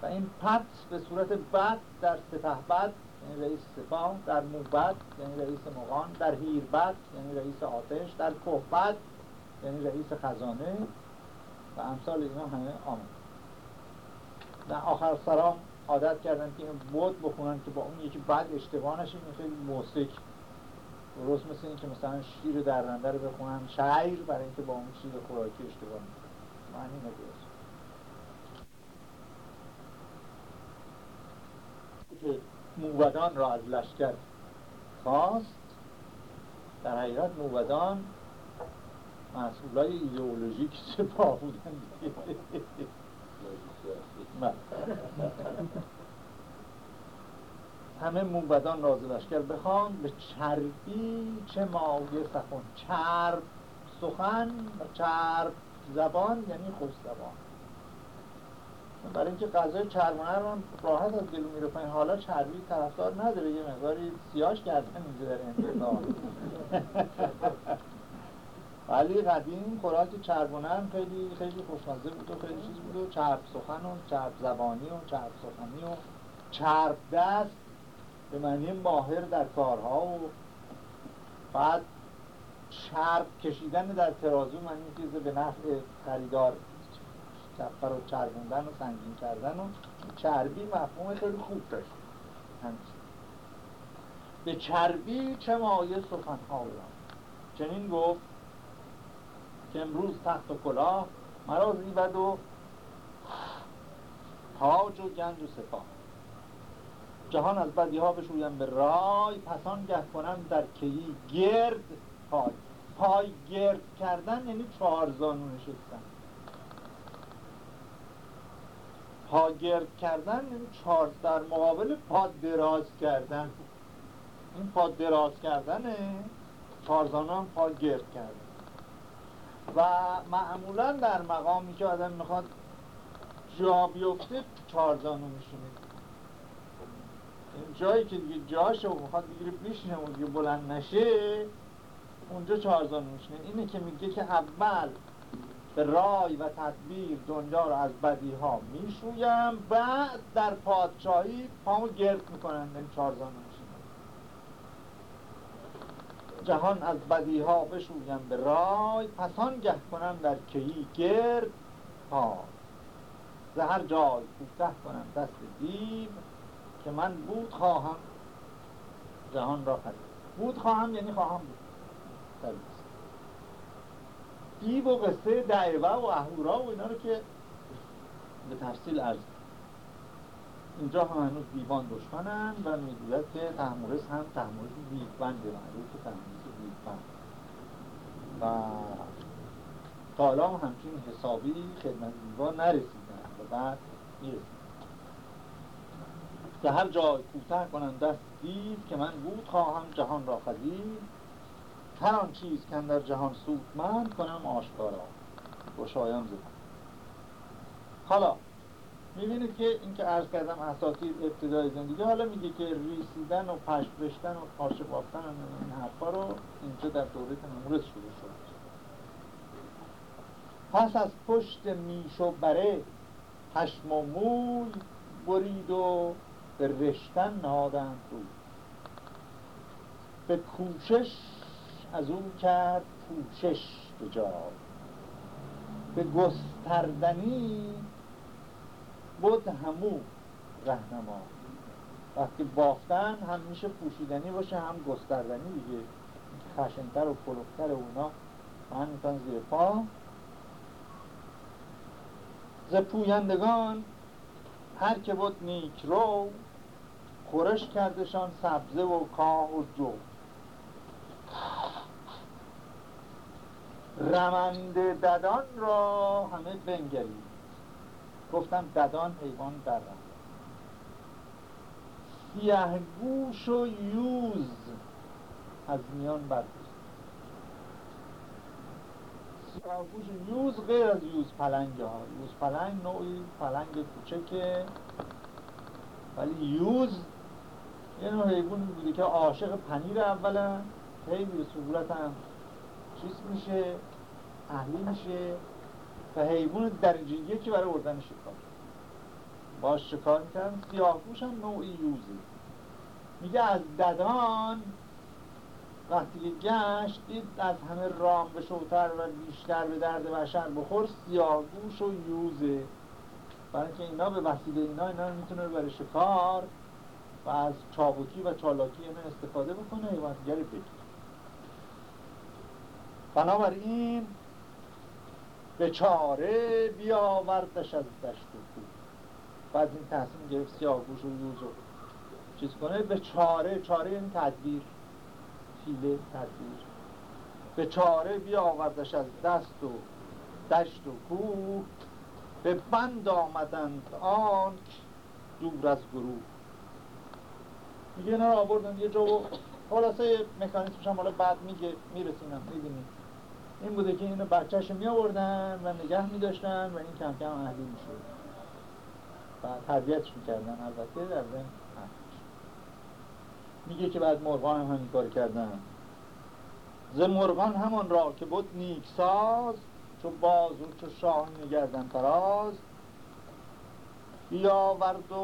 و این پت به صورت بد در سپه بد یعنی رئیس سپاه در موبد یعنی رئیس مقان در هیربد یعنی رئیس آتش در کهبد یعنی رئیس خزانه و امثال اینا همه آمد. و آخر سرام عادت کردن که این بود بخونن که با اون یکی بعد اشتباه نشه این خیلی موسیک. درست مثل این که مثلا شیر درنده رو بخونن شعیر برای اینکه با اون شیر خوراکی اشتباه معنی ندرست که موبدان را از لشکر خواست. در حقیقت موبدان مسئولای ایدئولوژیک سپاه بودن. همه موبدان راز لشکر بخوان به چربی چه مایه سخن؟ چرب سخن و چرب زبان یعنی خوش زبان. برای اینکه غذای چربانه رو راحت از گلو میره پایین. حالا چربی طرفدار نداره یه مقداری سیاش کردن اینجا در انتظار ولی قدیم خوراک چربانه هم خیلی خیلی خوشمزه بود و خیلی چیز بود و چرب سخن و چرب زبانی و چرب سخنی و چرب دست به معنی ماهر در کارها و بعد چرب کشیدن در ترازو معنی چیز به نفع خریدار. چپر و چربوندن و سنگین کردن و چربی مفهوم خیلی خوب داشت. به چربی چه مایه سخنها چنین گفت که امروز تخت و کلاه مرا زیبد و تاج و گنج و سپاه. جهان از بدی ها بشویم به رای پسان گه کنم در کهی گرد پای. پای گرد کردن یعنی چهار زانو نشستن. پا گرد کردن یعنی چهار در مقابل پا دراز کردن. این پا دراز کردنه چهار زانو هم پا گرد کردن. و معمولا در مقامی که آدم می‌خواد جا بیفته چارزانو میشونه جایی که دیگه جاشو می‌خواد دیگه بیشنه و دیگه بلند نشه اونجا چارزانو میشونه اینه که میگه که اول به رای و تدبیر دنیا رو از بدی ها می‌شویم. بعد در پادشاهی پامو گرد می‌کنن. این چارزانو جهان از بدی ها بشویم به رای. پسان گه کنم در کهی گرد ها زهر جای کوته کنم دست دیو که من بود خواهم. جهان را خرید. بود خواهم یعنی خواهم بود. دیو و قصه دعوه و اهورا و اینا رو که به تفصیل عرض اینجا هم هنوز دیوان دشمنن و می‌گوید که تحمورس هم تحمورس دیوبند معروف تحمورس دیوبند و تا حالا هم همچین حسابی خدمت دیوان نرسیدن و بعد می‌رسید که هر جای کوتاه کنن دست دید که من بود خواهم جهان را خدید. هر آن چیز که در جهان سود من کنم آشکارا. گشایان زدم حالا می‌بینید که این که عرض کردم اساتیر ابتدای زندگی حالا میگه که ریسیدن و پشت بشتن و پارچه بافتن و این حرفا رو اینجا در دوره نمورس شده شد. پس از پشت میش و بره پشم و موی برید و به رشتن نهادن بود به کوشش از اون کرد پوشش جا به گستردنی بود همو رهنما. وقتی بافتن هم میشه پوشیدنی باشه هم گستردنی دیگه. خشنتر و پلوختر اونا. من می‌تونن زیر پا. ز پویندگان هر که بود نیک رو خورش کردشان سبزه و کاه و جو. رمنده ددان را همه بنگرید. گفتم ددان حیوان در سیه گوش و یوز از میان برداشت سیاه گوش و یوز غیر از یوز پلنگ ها. یوز پلنگ نوعی پلنگ کوچکه ولی یوز یه نوع حیوان بوده که عاشق پنیر اولا خیلی به هم چیز میشه. اهلی میشه و حیوان درجه یکی برای اردن شکار باش شکار می‌کردن؟ سیاهگوش هم نوعی یوزی میگه از ددان وقتی که گشت دید از همه رام به شوتر و بیشتر به درد بشر بخور سیاگوش و یوزه. برای اینکه اینا به وسیله اینا اینا می‌تونه برای شکار و از چابکی و چالاکی اینا استفاده بکنه حیوانگری بگیر بنابراین به چاره بیاوردش از دشت و بعد این تصمیم گرفت سیاگوش و یوز و چیز کنه. به چاره چاره یعنی تدبیر. فیله تدبیر. به چاره بیاوردش از دست و دشت و کوه. به بند آمدند آنک دور از گروه. میگه اینا رو آوردن یه جا و خلاصه مکانیسمش هم حالا بعد میگه میرسینم می‌بینیم. این بوده که اینو بچهش می آوردن و نگه می داشتن و این کم کم اهلی می شد و تربیتش می کردن البته در ذهن میگه که بعد مرغان هم همین کار کردن. ز مرغان همان را که بود نیک ساز چو باز و چو شاه نگردن فراز بیاورد و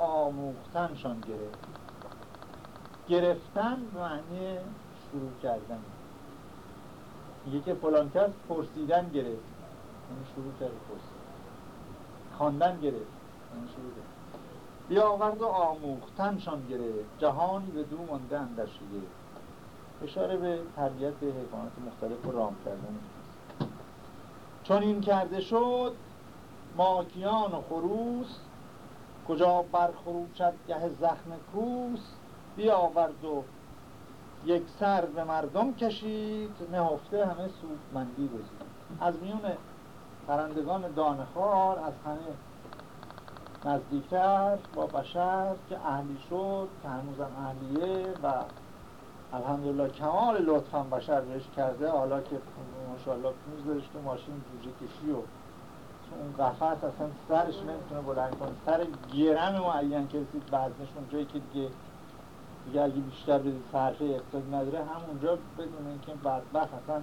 آموختنشان گرفت. گرفتن معنی شروع کردن. میگه که فلان کس پرسیدن گرفت. یعنی شروع کرد پرسیدن. خواندن گرفت. یعنی شروع کرد. بیاورد و آموختنشان گرفت. جهانی به دو مانده اندر اشاره به تربیت حیوانات مختلف و رام کردن. چون این کرده شد ماکیان و خروس کجا برخروشد گه زخم کوس بیاورد و یک سر به مردم کشید نهفته همه سودمندی بزید از میون پرندگان دانخوار از همه نزدیکتر با بشر که اهلی شد که هنوزم اهلیه و الحمدلله کمال لطفا بشر بهش کرده. حالا که ماشاءالله پوز داشت و ماشین جوجه کشی و اون قفص اصلا سرش نمی‌تونه بلند کنه. سر گرم معین که رسید وزنشون جایی که دیگه دیگه اگه بیشتر به صرفه اقتصادی نداره همونجا بدون اینکه بدبخت اصلا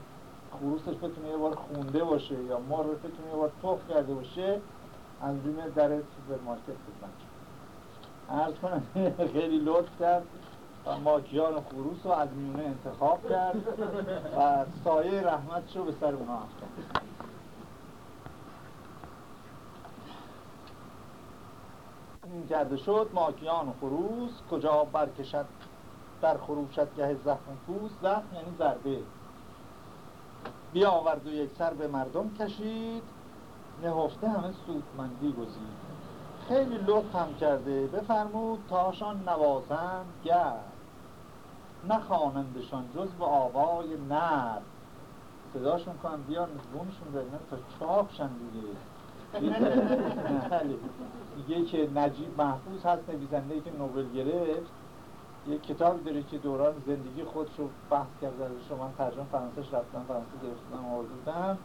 خروسش بتونه یه بار خونده باشه یا مار بتونه یه بار توف کرده باشه از روی در سوپرمارکت بود عرض کنم خیلی لطف کرد و ماکیان و خروس رو از میونه انتخاب کرد و سایه رحمتش رو به سر اونا افتاد این کرده شد ماکیان و خروس کجا برکشد در خروشت گه زخم کوس زخم یعنی ضربه. بیاورد و یک سر به مردم کشید نهفته همه سودمندی گزید. خیلی لطف هم کرده بفرمود تاشان نوازند گرد. نخوانندشان جز به آوای نر صداشون کنم بیان بونشون ببینن تا چاپشن دیگه. میگه که نجیب محفوظ هست نویسنده که نوبل گرفت یک کتاب داره که دوران زندگی خودش رو بحث کرده ازش من ترجمه فرانسهش رفتم فرانسه گرفتم آوردم.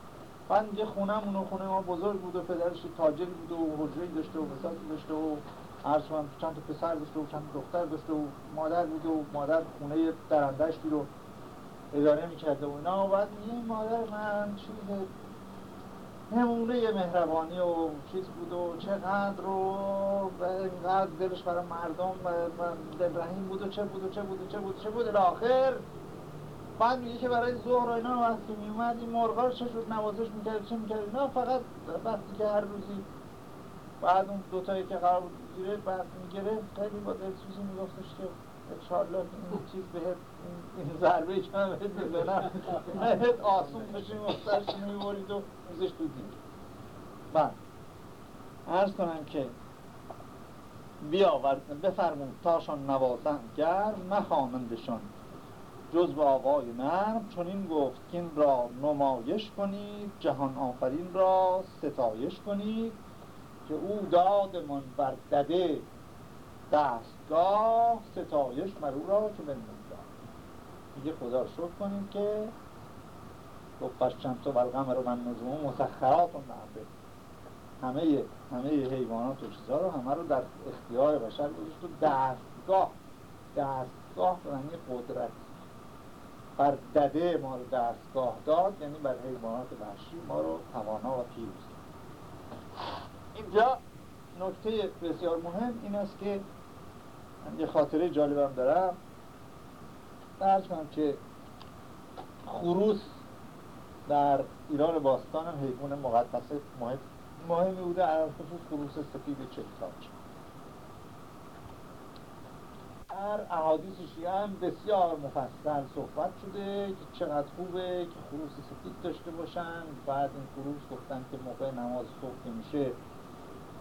بعد میگه خونم اونو خونه ما بزرگ بود و پدرش تاجری بود و حجره داشته و بساطی داشته و عرض کنم چند تا پسر داشته و چند دختر داشته و مادر بود و مادر خونه درندشتی رو اداره می‌کرده و اینا. بعد میگه مادر من چیز نمونه مهربانی و چیز بود و چقدر رو اینقدر دلش برای مردم دلرحیم بود و چه بود و چه بود و چه بود و چه بود. الاخر بعد میگه که برای ظهر و اینا وقتی میومد این مرغا چه شد نوازش می‌کرد چه می‌کرد؟ اینا فقط وقتی که هر روزی بعد اون دوتایی که قرار بود زیره بعد می‌گرفت خیلی با دلسوزی میگفتش که انشاءالله این چیز بهت این ضربه که من بهت آسون بشه مخترش می‌برید و تو دید بعد عرض کنم که بیاورد بفرمون تاشان نوازن گرم نخوانندشان جز به آقای نرم چون این گفت که این را نمایش کنید جهان آفرین را ستایش کنید که او دادمان بر دده دستگاه ستایش مرو را که بنمون میگه خدا رو شکر کنیم که گفت چند تو بلغم رو من نظمون مسخرات و همه همه حیوانات و چیزها رو همه رو در اختیار بشر گذاشت و دستگاه دستگاه به معنی قدرت. بر دده ما رو دستگاه داد یعنی بر حیوانات وحشی ما رو توانا و پیروز اینجا نکته بسیار مهم این است که من یه خاطره جالبم دارم. درج کنم که خروس در ایران باستان هم حیوان مقدس مهم مهمی بوده از خصوص خروس سفید چلتاج در احادیث شیعه هم بسیار مفصل صحبت شده که چقدر خوبه که خروس سفید داشته باشن. بعد این خروس گفتن که موقع نماز صبح میشه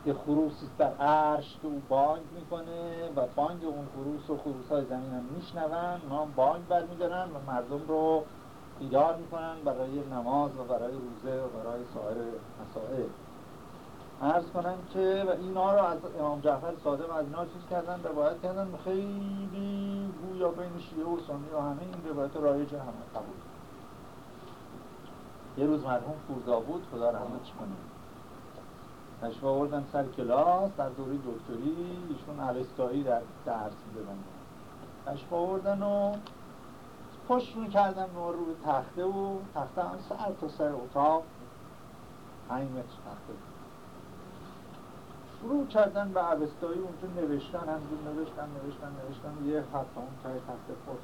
یه خروسی در عرش که او بانگ می‌کنه و بانگ اون خروس و خروس های زمین هم میشنون ما هم بانگ برمیدارن و مردم رو بیدار می‌کنن برای نماز و برای روزه و برای سایر مسائل. عرض کنم که و اینا رو از امام جعفر صادق از اینا چیز کردن روایت کردن خیلی گویا بین شیعه و سنی و همه این روایت رایج همه قبول. یه روز مرحوم پوردا بود خدا رحمتش کنه. تشریف آوردن سر کلاس در دوره دکتری ایشون الستایی در درس می‌دادن. تشریف آوردن و پشت کردن ما رو به تخته و تخته هم سر تا سر اتاق. پنج متر تخته. شروع کردن به عوستایی اونجا نوشتن همجور نوشتن نوشتن نوشتن. یه خط اون تای تخت پرس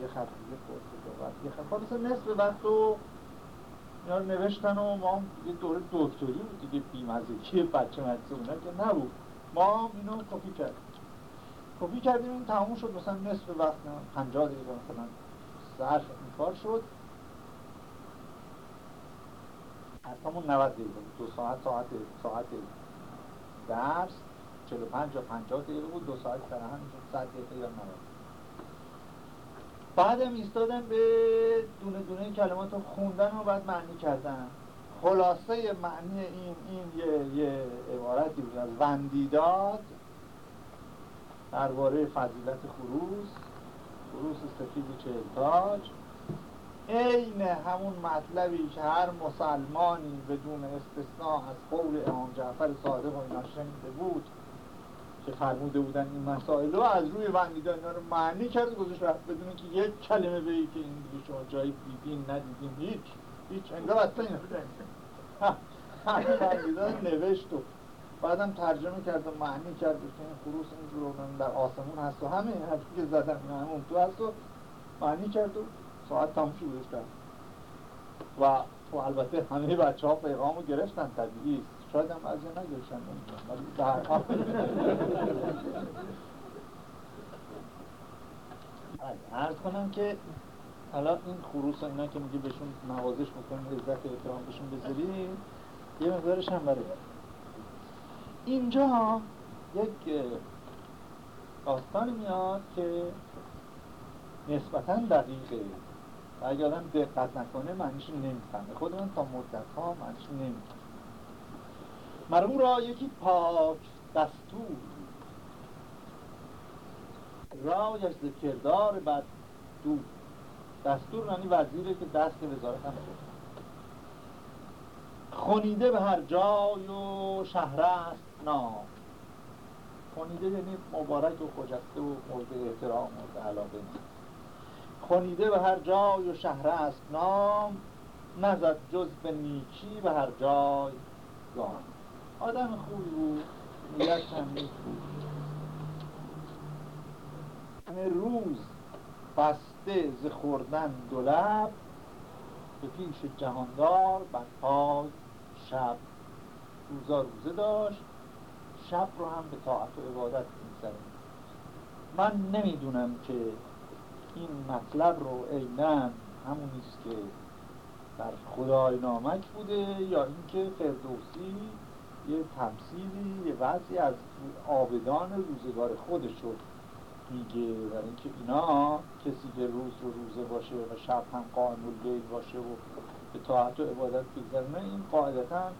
یه خط دیگه پرس یه خط. خلاص نصف وقت و اینا رو نوشتن و ما یه دوره دکتری بود دیگه بیمزگی بچه مدرسه اونا که نبود. ما اینو کپی کردیم. کپی کردیم این تموم شد. مثلا نصف وقت پنجاه دقیقه مثلا صرف این کار شد. از همون 90 دقیقه دو ساعت ساعت ساعت درس. 45 یا 50 دقیقه بود. دو ساعت سر هم شد 100 دقیقه یا 90 بعدم ایستادن به دونه دونه کلمات رو خوندن و بعد معنی کردن. خلاصه معنی این این یه, یه عبارتی بود. از وندیداد درباره فضیلت خروس خروس سفید چهلتاج عین همون مطلبی که هر مسلمانی بدون استثناء از قول امام جعفر صادق و اینا بود که فرموده بودن این مسائل رو از روی بندیدن اینا رو معنی کرد گذاشت رفت. بدون که یک کلمه بگی که این دیگه شما جایی دیدین ندیدین هیچ هیچ. انگار اصلا این همین نوشت و بعدم ترجمه کرد و معنی کرد. که این خروس اینجور در آسمون هست و همه حرفی که زدن همون تو هست و معنی کرد و ساعت تموم شد و و البته همه بچه ها پیغام رو گرفتن طبیعی شاید هم از یه نگرشن ولی حال. عرض کنم که حالا این خروس و اینا که میگه بهشون نوازش بکنیم عزت احترام بهشون بذاریم یه مقدارش هم برای اینجا یک داستانی میاد که نسبتا دقیقه. و اگه آدم دقت نکنه معنیش نمی‌فهمه. خود من تا مدت ها معنیش نمی‌فهمه مرمون را یکی پاک دستور. رایش ز کردار بعد دو دستور یعنی وزیره که دست وزارت هم شد خونیده به هر جای و شهر است نام. خونیده یعنی مبارک و خجسته و مورد احترام مورد علاقه خونیده به هر جای و شهر است نام نزد جز به نیکی به هر جای گام. آدم خوبی بود. نیت هم همه روز بسته ز خوردن دو لب به پیش جهاندار بر پای شب. روزا روزه داشت شب رو هم به طاعت و عبادت میگذره من نمی‌دونم که این مطلب رو عینا همونیست که در خدای نامک بوده یا اینکه فردوسی یه تمثیلی یه وضعی از آبدان روزگار خودش رو میگه و اینکه اینا کسی که روز رو روزه باشه و شب هم قائم لیل باشه و به طاعت و عبادت بگذرونه این قاعدتا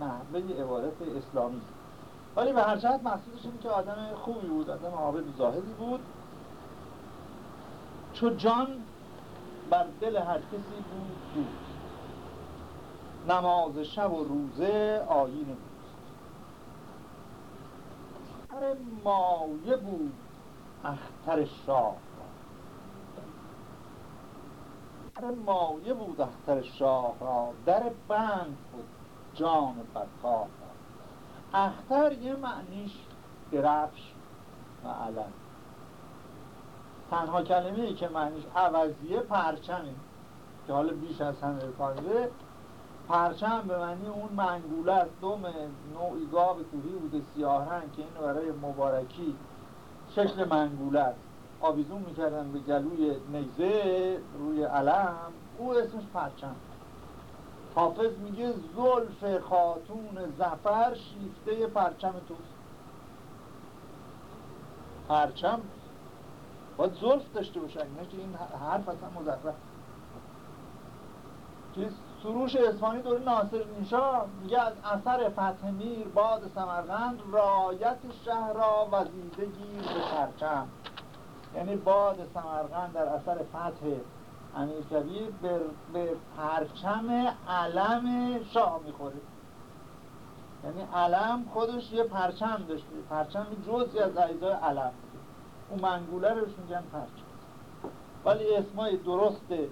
نحوه عبادت اسلامی. ولی به هر جهت محصولش اینه که آدم خوبی بود آدم عابد زاهدی بود. چو جان بر دل هر کسی بود بود. نماز شب و روزه آیین بود هر مایه بود اختر شاه هر مایه بود اختر شاه را. در بند بود جان بدخواه را. اختر یه معنیش درفش و علم تنها کلمه ای که معنیش عوضیه پرچمه. که حالا بیش از همه فایده پرچم به معنی اون منگوله است دوم نوعی گاو کوهی بوده سیاه رنگ که این برای مبارکی شکل منگوله است. آویزون می‌کردن به گلوی نیزه روی علم. او اسمش پرچم. حافظ میگه زلف خاتون زفر شیفته پرچم توست. پرچم؟ باید زلف داشته باشه نه که این حرف اصلا مزفر چیز؟ سروش اسفانی دور ناصر نیشا میگه از اثر فتح میر باد سمرغند رایت شهر را وزیده گیر به پرچم یعنی باد سمرغند در اثر فتح امیر کبیر به, پرچم علم شاه می‌خوره. یعنی علم خودش یه پرچم داشته پرچم جزی از اجزای علم. اون منگوله رو میگن پرچم. ولی اسمای درسته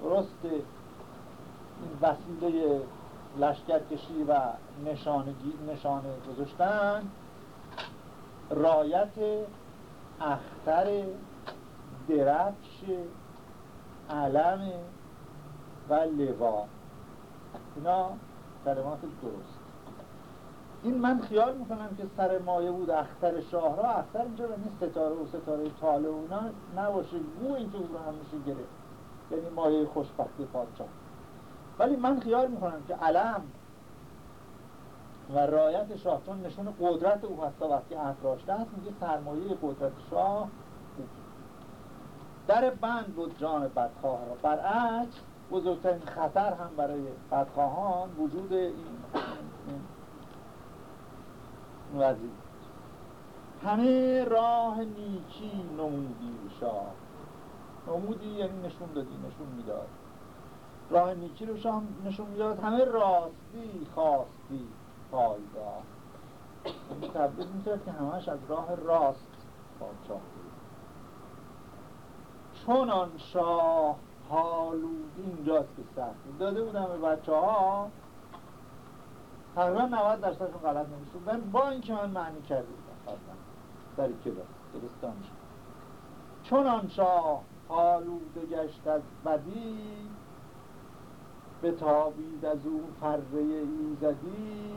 این وسیله لشکرکشی و نشانگی نشانه گذاشتن رایت اختر درفش علم و لوا. اینا کلمات درست. این من خیال می‌کنم که سر مایه بود اختر شاه را اختر اینجا به ستاره و ستاره تاله اونا نباشه گو اینجا او رو هم میشه گرفت. یعنی مایه خوشبختی پادشاه. ولی من خیال می‌کنم که علم و رایت شاه چون نشون قدرت او هستا وقتی افراشته است میگه سرمایه قدرت شاه در بند بود جان بدخواه را. برعکس بزرگترین خطر هم برای بدخواهان وجود این, وزیر. همه راه نیکی نمودی شاه. نمودی یعنی نشون دادی نشون می‌داد. راه نیکی رو نشون می‌داد. همه راستی خواستی پایگاه. این تبدیل می‌تونید که همش از راه راست پادشاه چون آن شاه حالود اینجاست که سخت داده بودم به بچه ها تقریبا 90 درصدشون غلط نمیشون با اینکه من معنی کرده بودم در کلاس درست چون آن شاه حالوده گشت از بدی به تابید از اون فره ایزدی.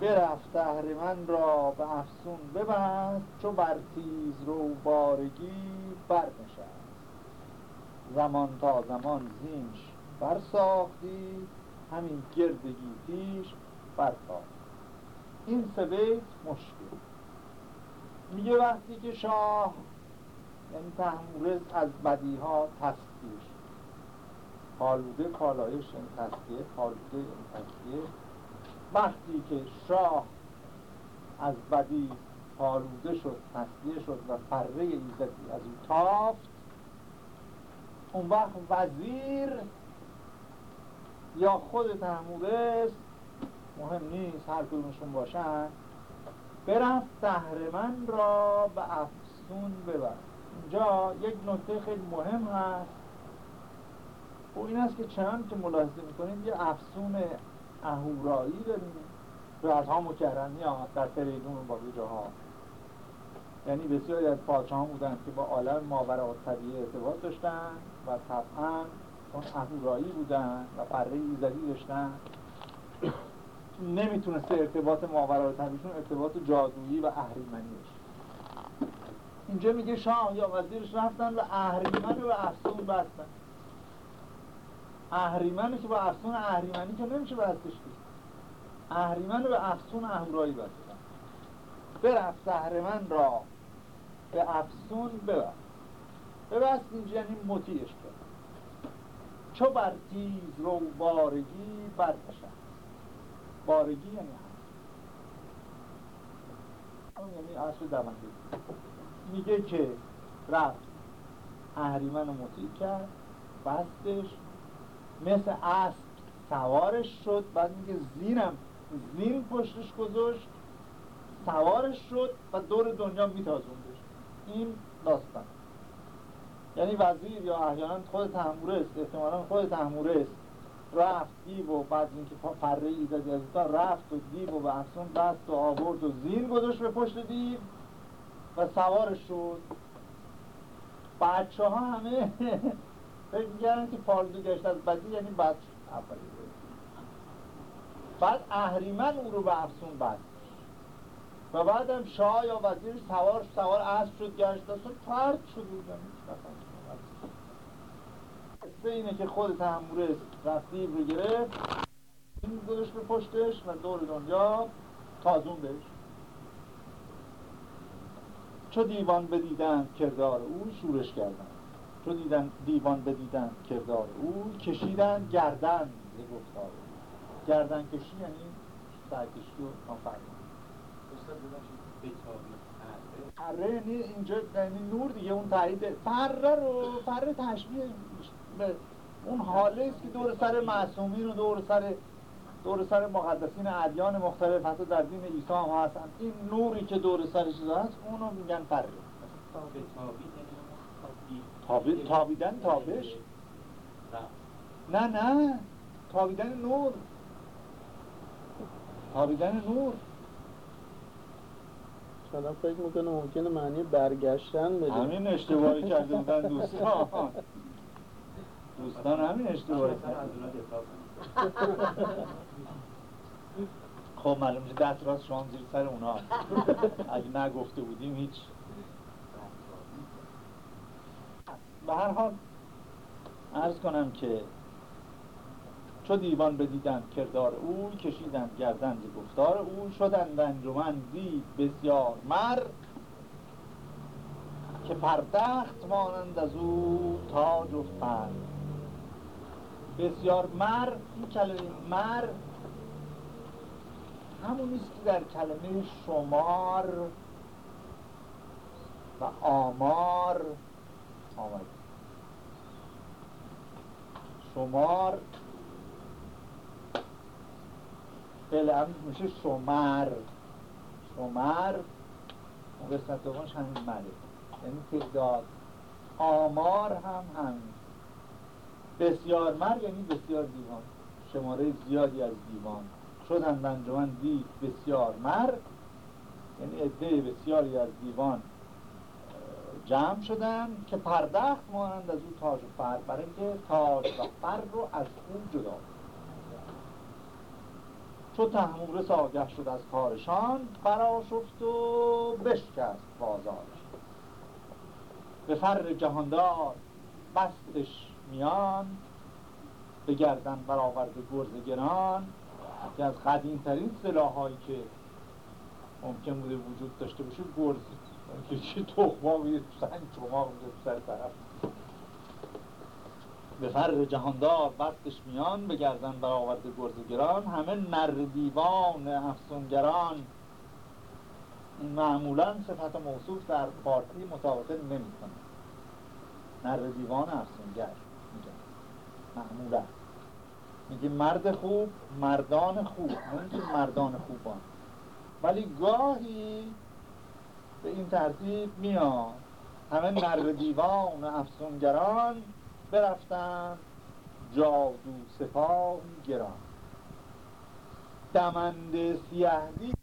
برفت من را به افسون ببست چو بر تیز رو بارگی برنشست. زمان تا زمان زینش برساختی همین گردگی پیش برتاخت این سه بیت مشکل. میگه وقتی که شاه یعنی تحمورز از بدیها تسکیر پالوده کالایش یعنی تسکیه پالوده یعنی تسکیه وقتی که شاه از بدی پالوده شد تصدیه شد و فره ایزدی از او تافت اون وقت وزیر یا خود تحمورست مهم نیست هر کدومشون باشن برفت تهرمن را به افسون ببر. اینجا یک نکته خیلی مهم هست. و این است که چنان که ملاحظه می‌کنید یه افسون اهورایی داریم رزها مکرمی ها در فریدون و باقی جاها. یعنی بسیاری از پادشاهان بودن که با عالم ماورا طبیعی ارتباط داشتن و طبعا چون اهورایی بودن و فره ایزدی داشتن. نمی‌تونسته ارتباط ماورا طبیعیشون ارتباط جادویی و اهریمنی اینجا میگه شاه یا وزیرش رفتن و اهریمن به افسون بستن. اهریمنی که با افسون اهریمنی که نمیشه بستش اهریمن رو به افسون اهورایی بستن. برفت اهریمن را به افسون ببست. ببست اینجا یعنی مطیعش کرد. چو بر تیز رو بارگی برکشن بارگی یعنی هم یعنی اصل دونده. میگه که رفت. اهریمن رو مطیع کرد. بستش. مثل اسب سوارش شد بعد میگه زینم زین پشتش گذاشت سوارش شد و دور دنیا میتازوندش. این داستان. یعنی وزیر یا احیانا خود تحموره است احتمالا خود تحموره است. رفت دیو و بعد اینکه فره ایزدی از رفت و دیو و به افسون بست و آورد و زین گذاشت به پشت دیو و سوارش شد. بچه ها همه فکر می‌کردن که پالدو گشت از بدی یعنی بد بعد اهریمن او رو به افسون بست. و بعدم شاه یا وزیر سوار سوار اسب شد گشت اصلا فرد شد. اینه که خود تحمور رفتیب رو گرفت. این گذاشت به پشتش و دور دنیا تازون بهش. چو دیوان بدیدن کردار او شورش کردن چو دیدن دیوان بدیدن کردار او کشیدن گردن ز گفتار. گردن کشی یعنی سرکشی و کانفرمان فره یعنی اینجا یعنی نور دیگه اون تایید. فره رو فره تشبیه به اون حاله است که دور سر معصومین و دور سر دور سر مقدسین ادیان مختلف حتی در دین عیسی هم هستن. این نوری که دور سر چیزا هست اونو میگن فره تابی... تابیدن تابش؟ نه. نه تابیدن نور. تابیدن نور. حالا فکر می‌کنه ممکنه معنی برگشتن بده. همین اشتباهی کرده بودن دوستان. دوستان همین اشتباهی خب معلوم دست راست شما زیر سر اونا. اگه نگفته بودیم هیچ به هر حال عرض کنم که چو دیوان بدیدن کردار او کشیدن گردن گفتار او شدن انجمن دید بسیار مر که پردخت مانند از او تاج و بسیار مر این کلمه مر همون است که در کلمه شمار و آمار آمد شمار فعل میشه شمر شمر اون قسمت دومش همین مره یعنی تعداد. آمار هم همین. بسیار مر یعنی بسیار دیوان. شماره زیادی از دیوان. شدن انجمن دید بسیار مر یعنی عده بسیاری از دیوان. جمع شدن که پردخت مانند از او تاج و فر برای اینکه تاج و فر رو از اون جدا چو تحمورس آگه شد از کارشان شفت و بشکست بازارش. به فر جهاندار بستش میان به گردن برآورد گرز گران که از قدیم ترین سلاح هایی که ممکن بوده وجود داشته باشه گرز که چه تخماق یه سنگ چماق سر طرف. به فر جهاندار بستش میان به گردن برآورده گرز گران همه نر دیوان افسونگران معمولا صفت موصوف در فارسی متواتر نمی‌کنه. نر دیوان افسونگر میگن معمولا. میگه مرد خوب مردان خوب. نه مردان خوبان. ولی گاهی به این ترتیب میان همه نر دیوان افسونگران برفتن. جادو سپاهی گران. دمند سیهدی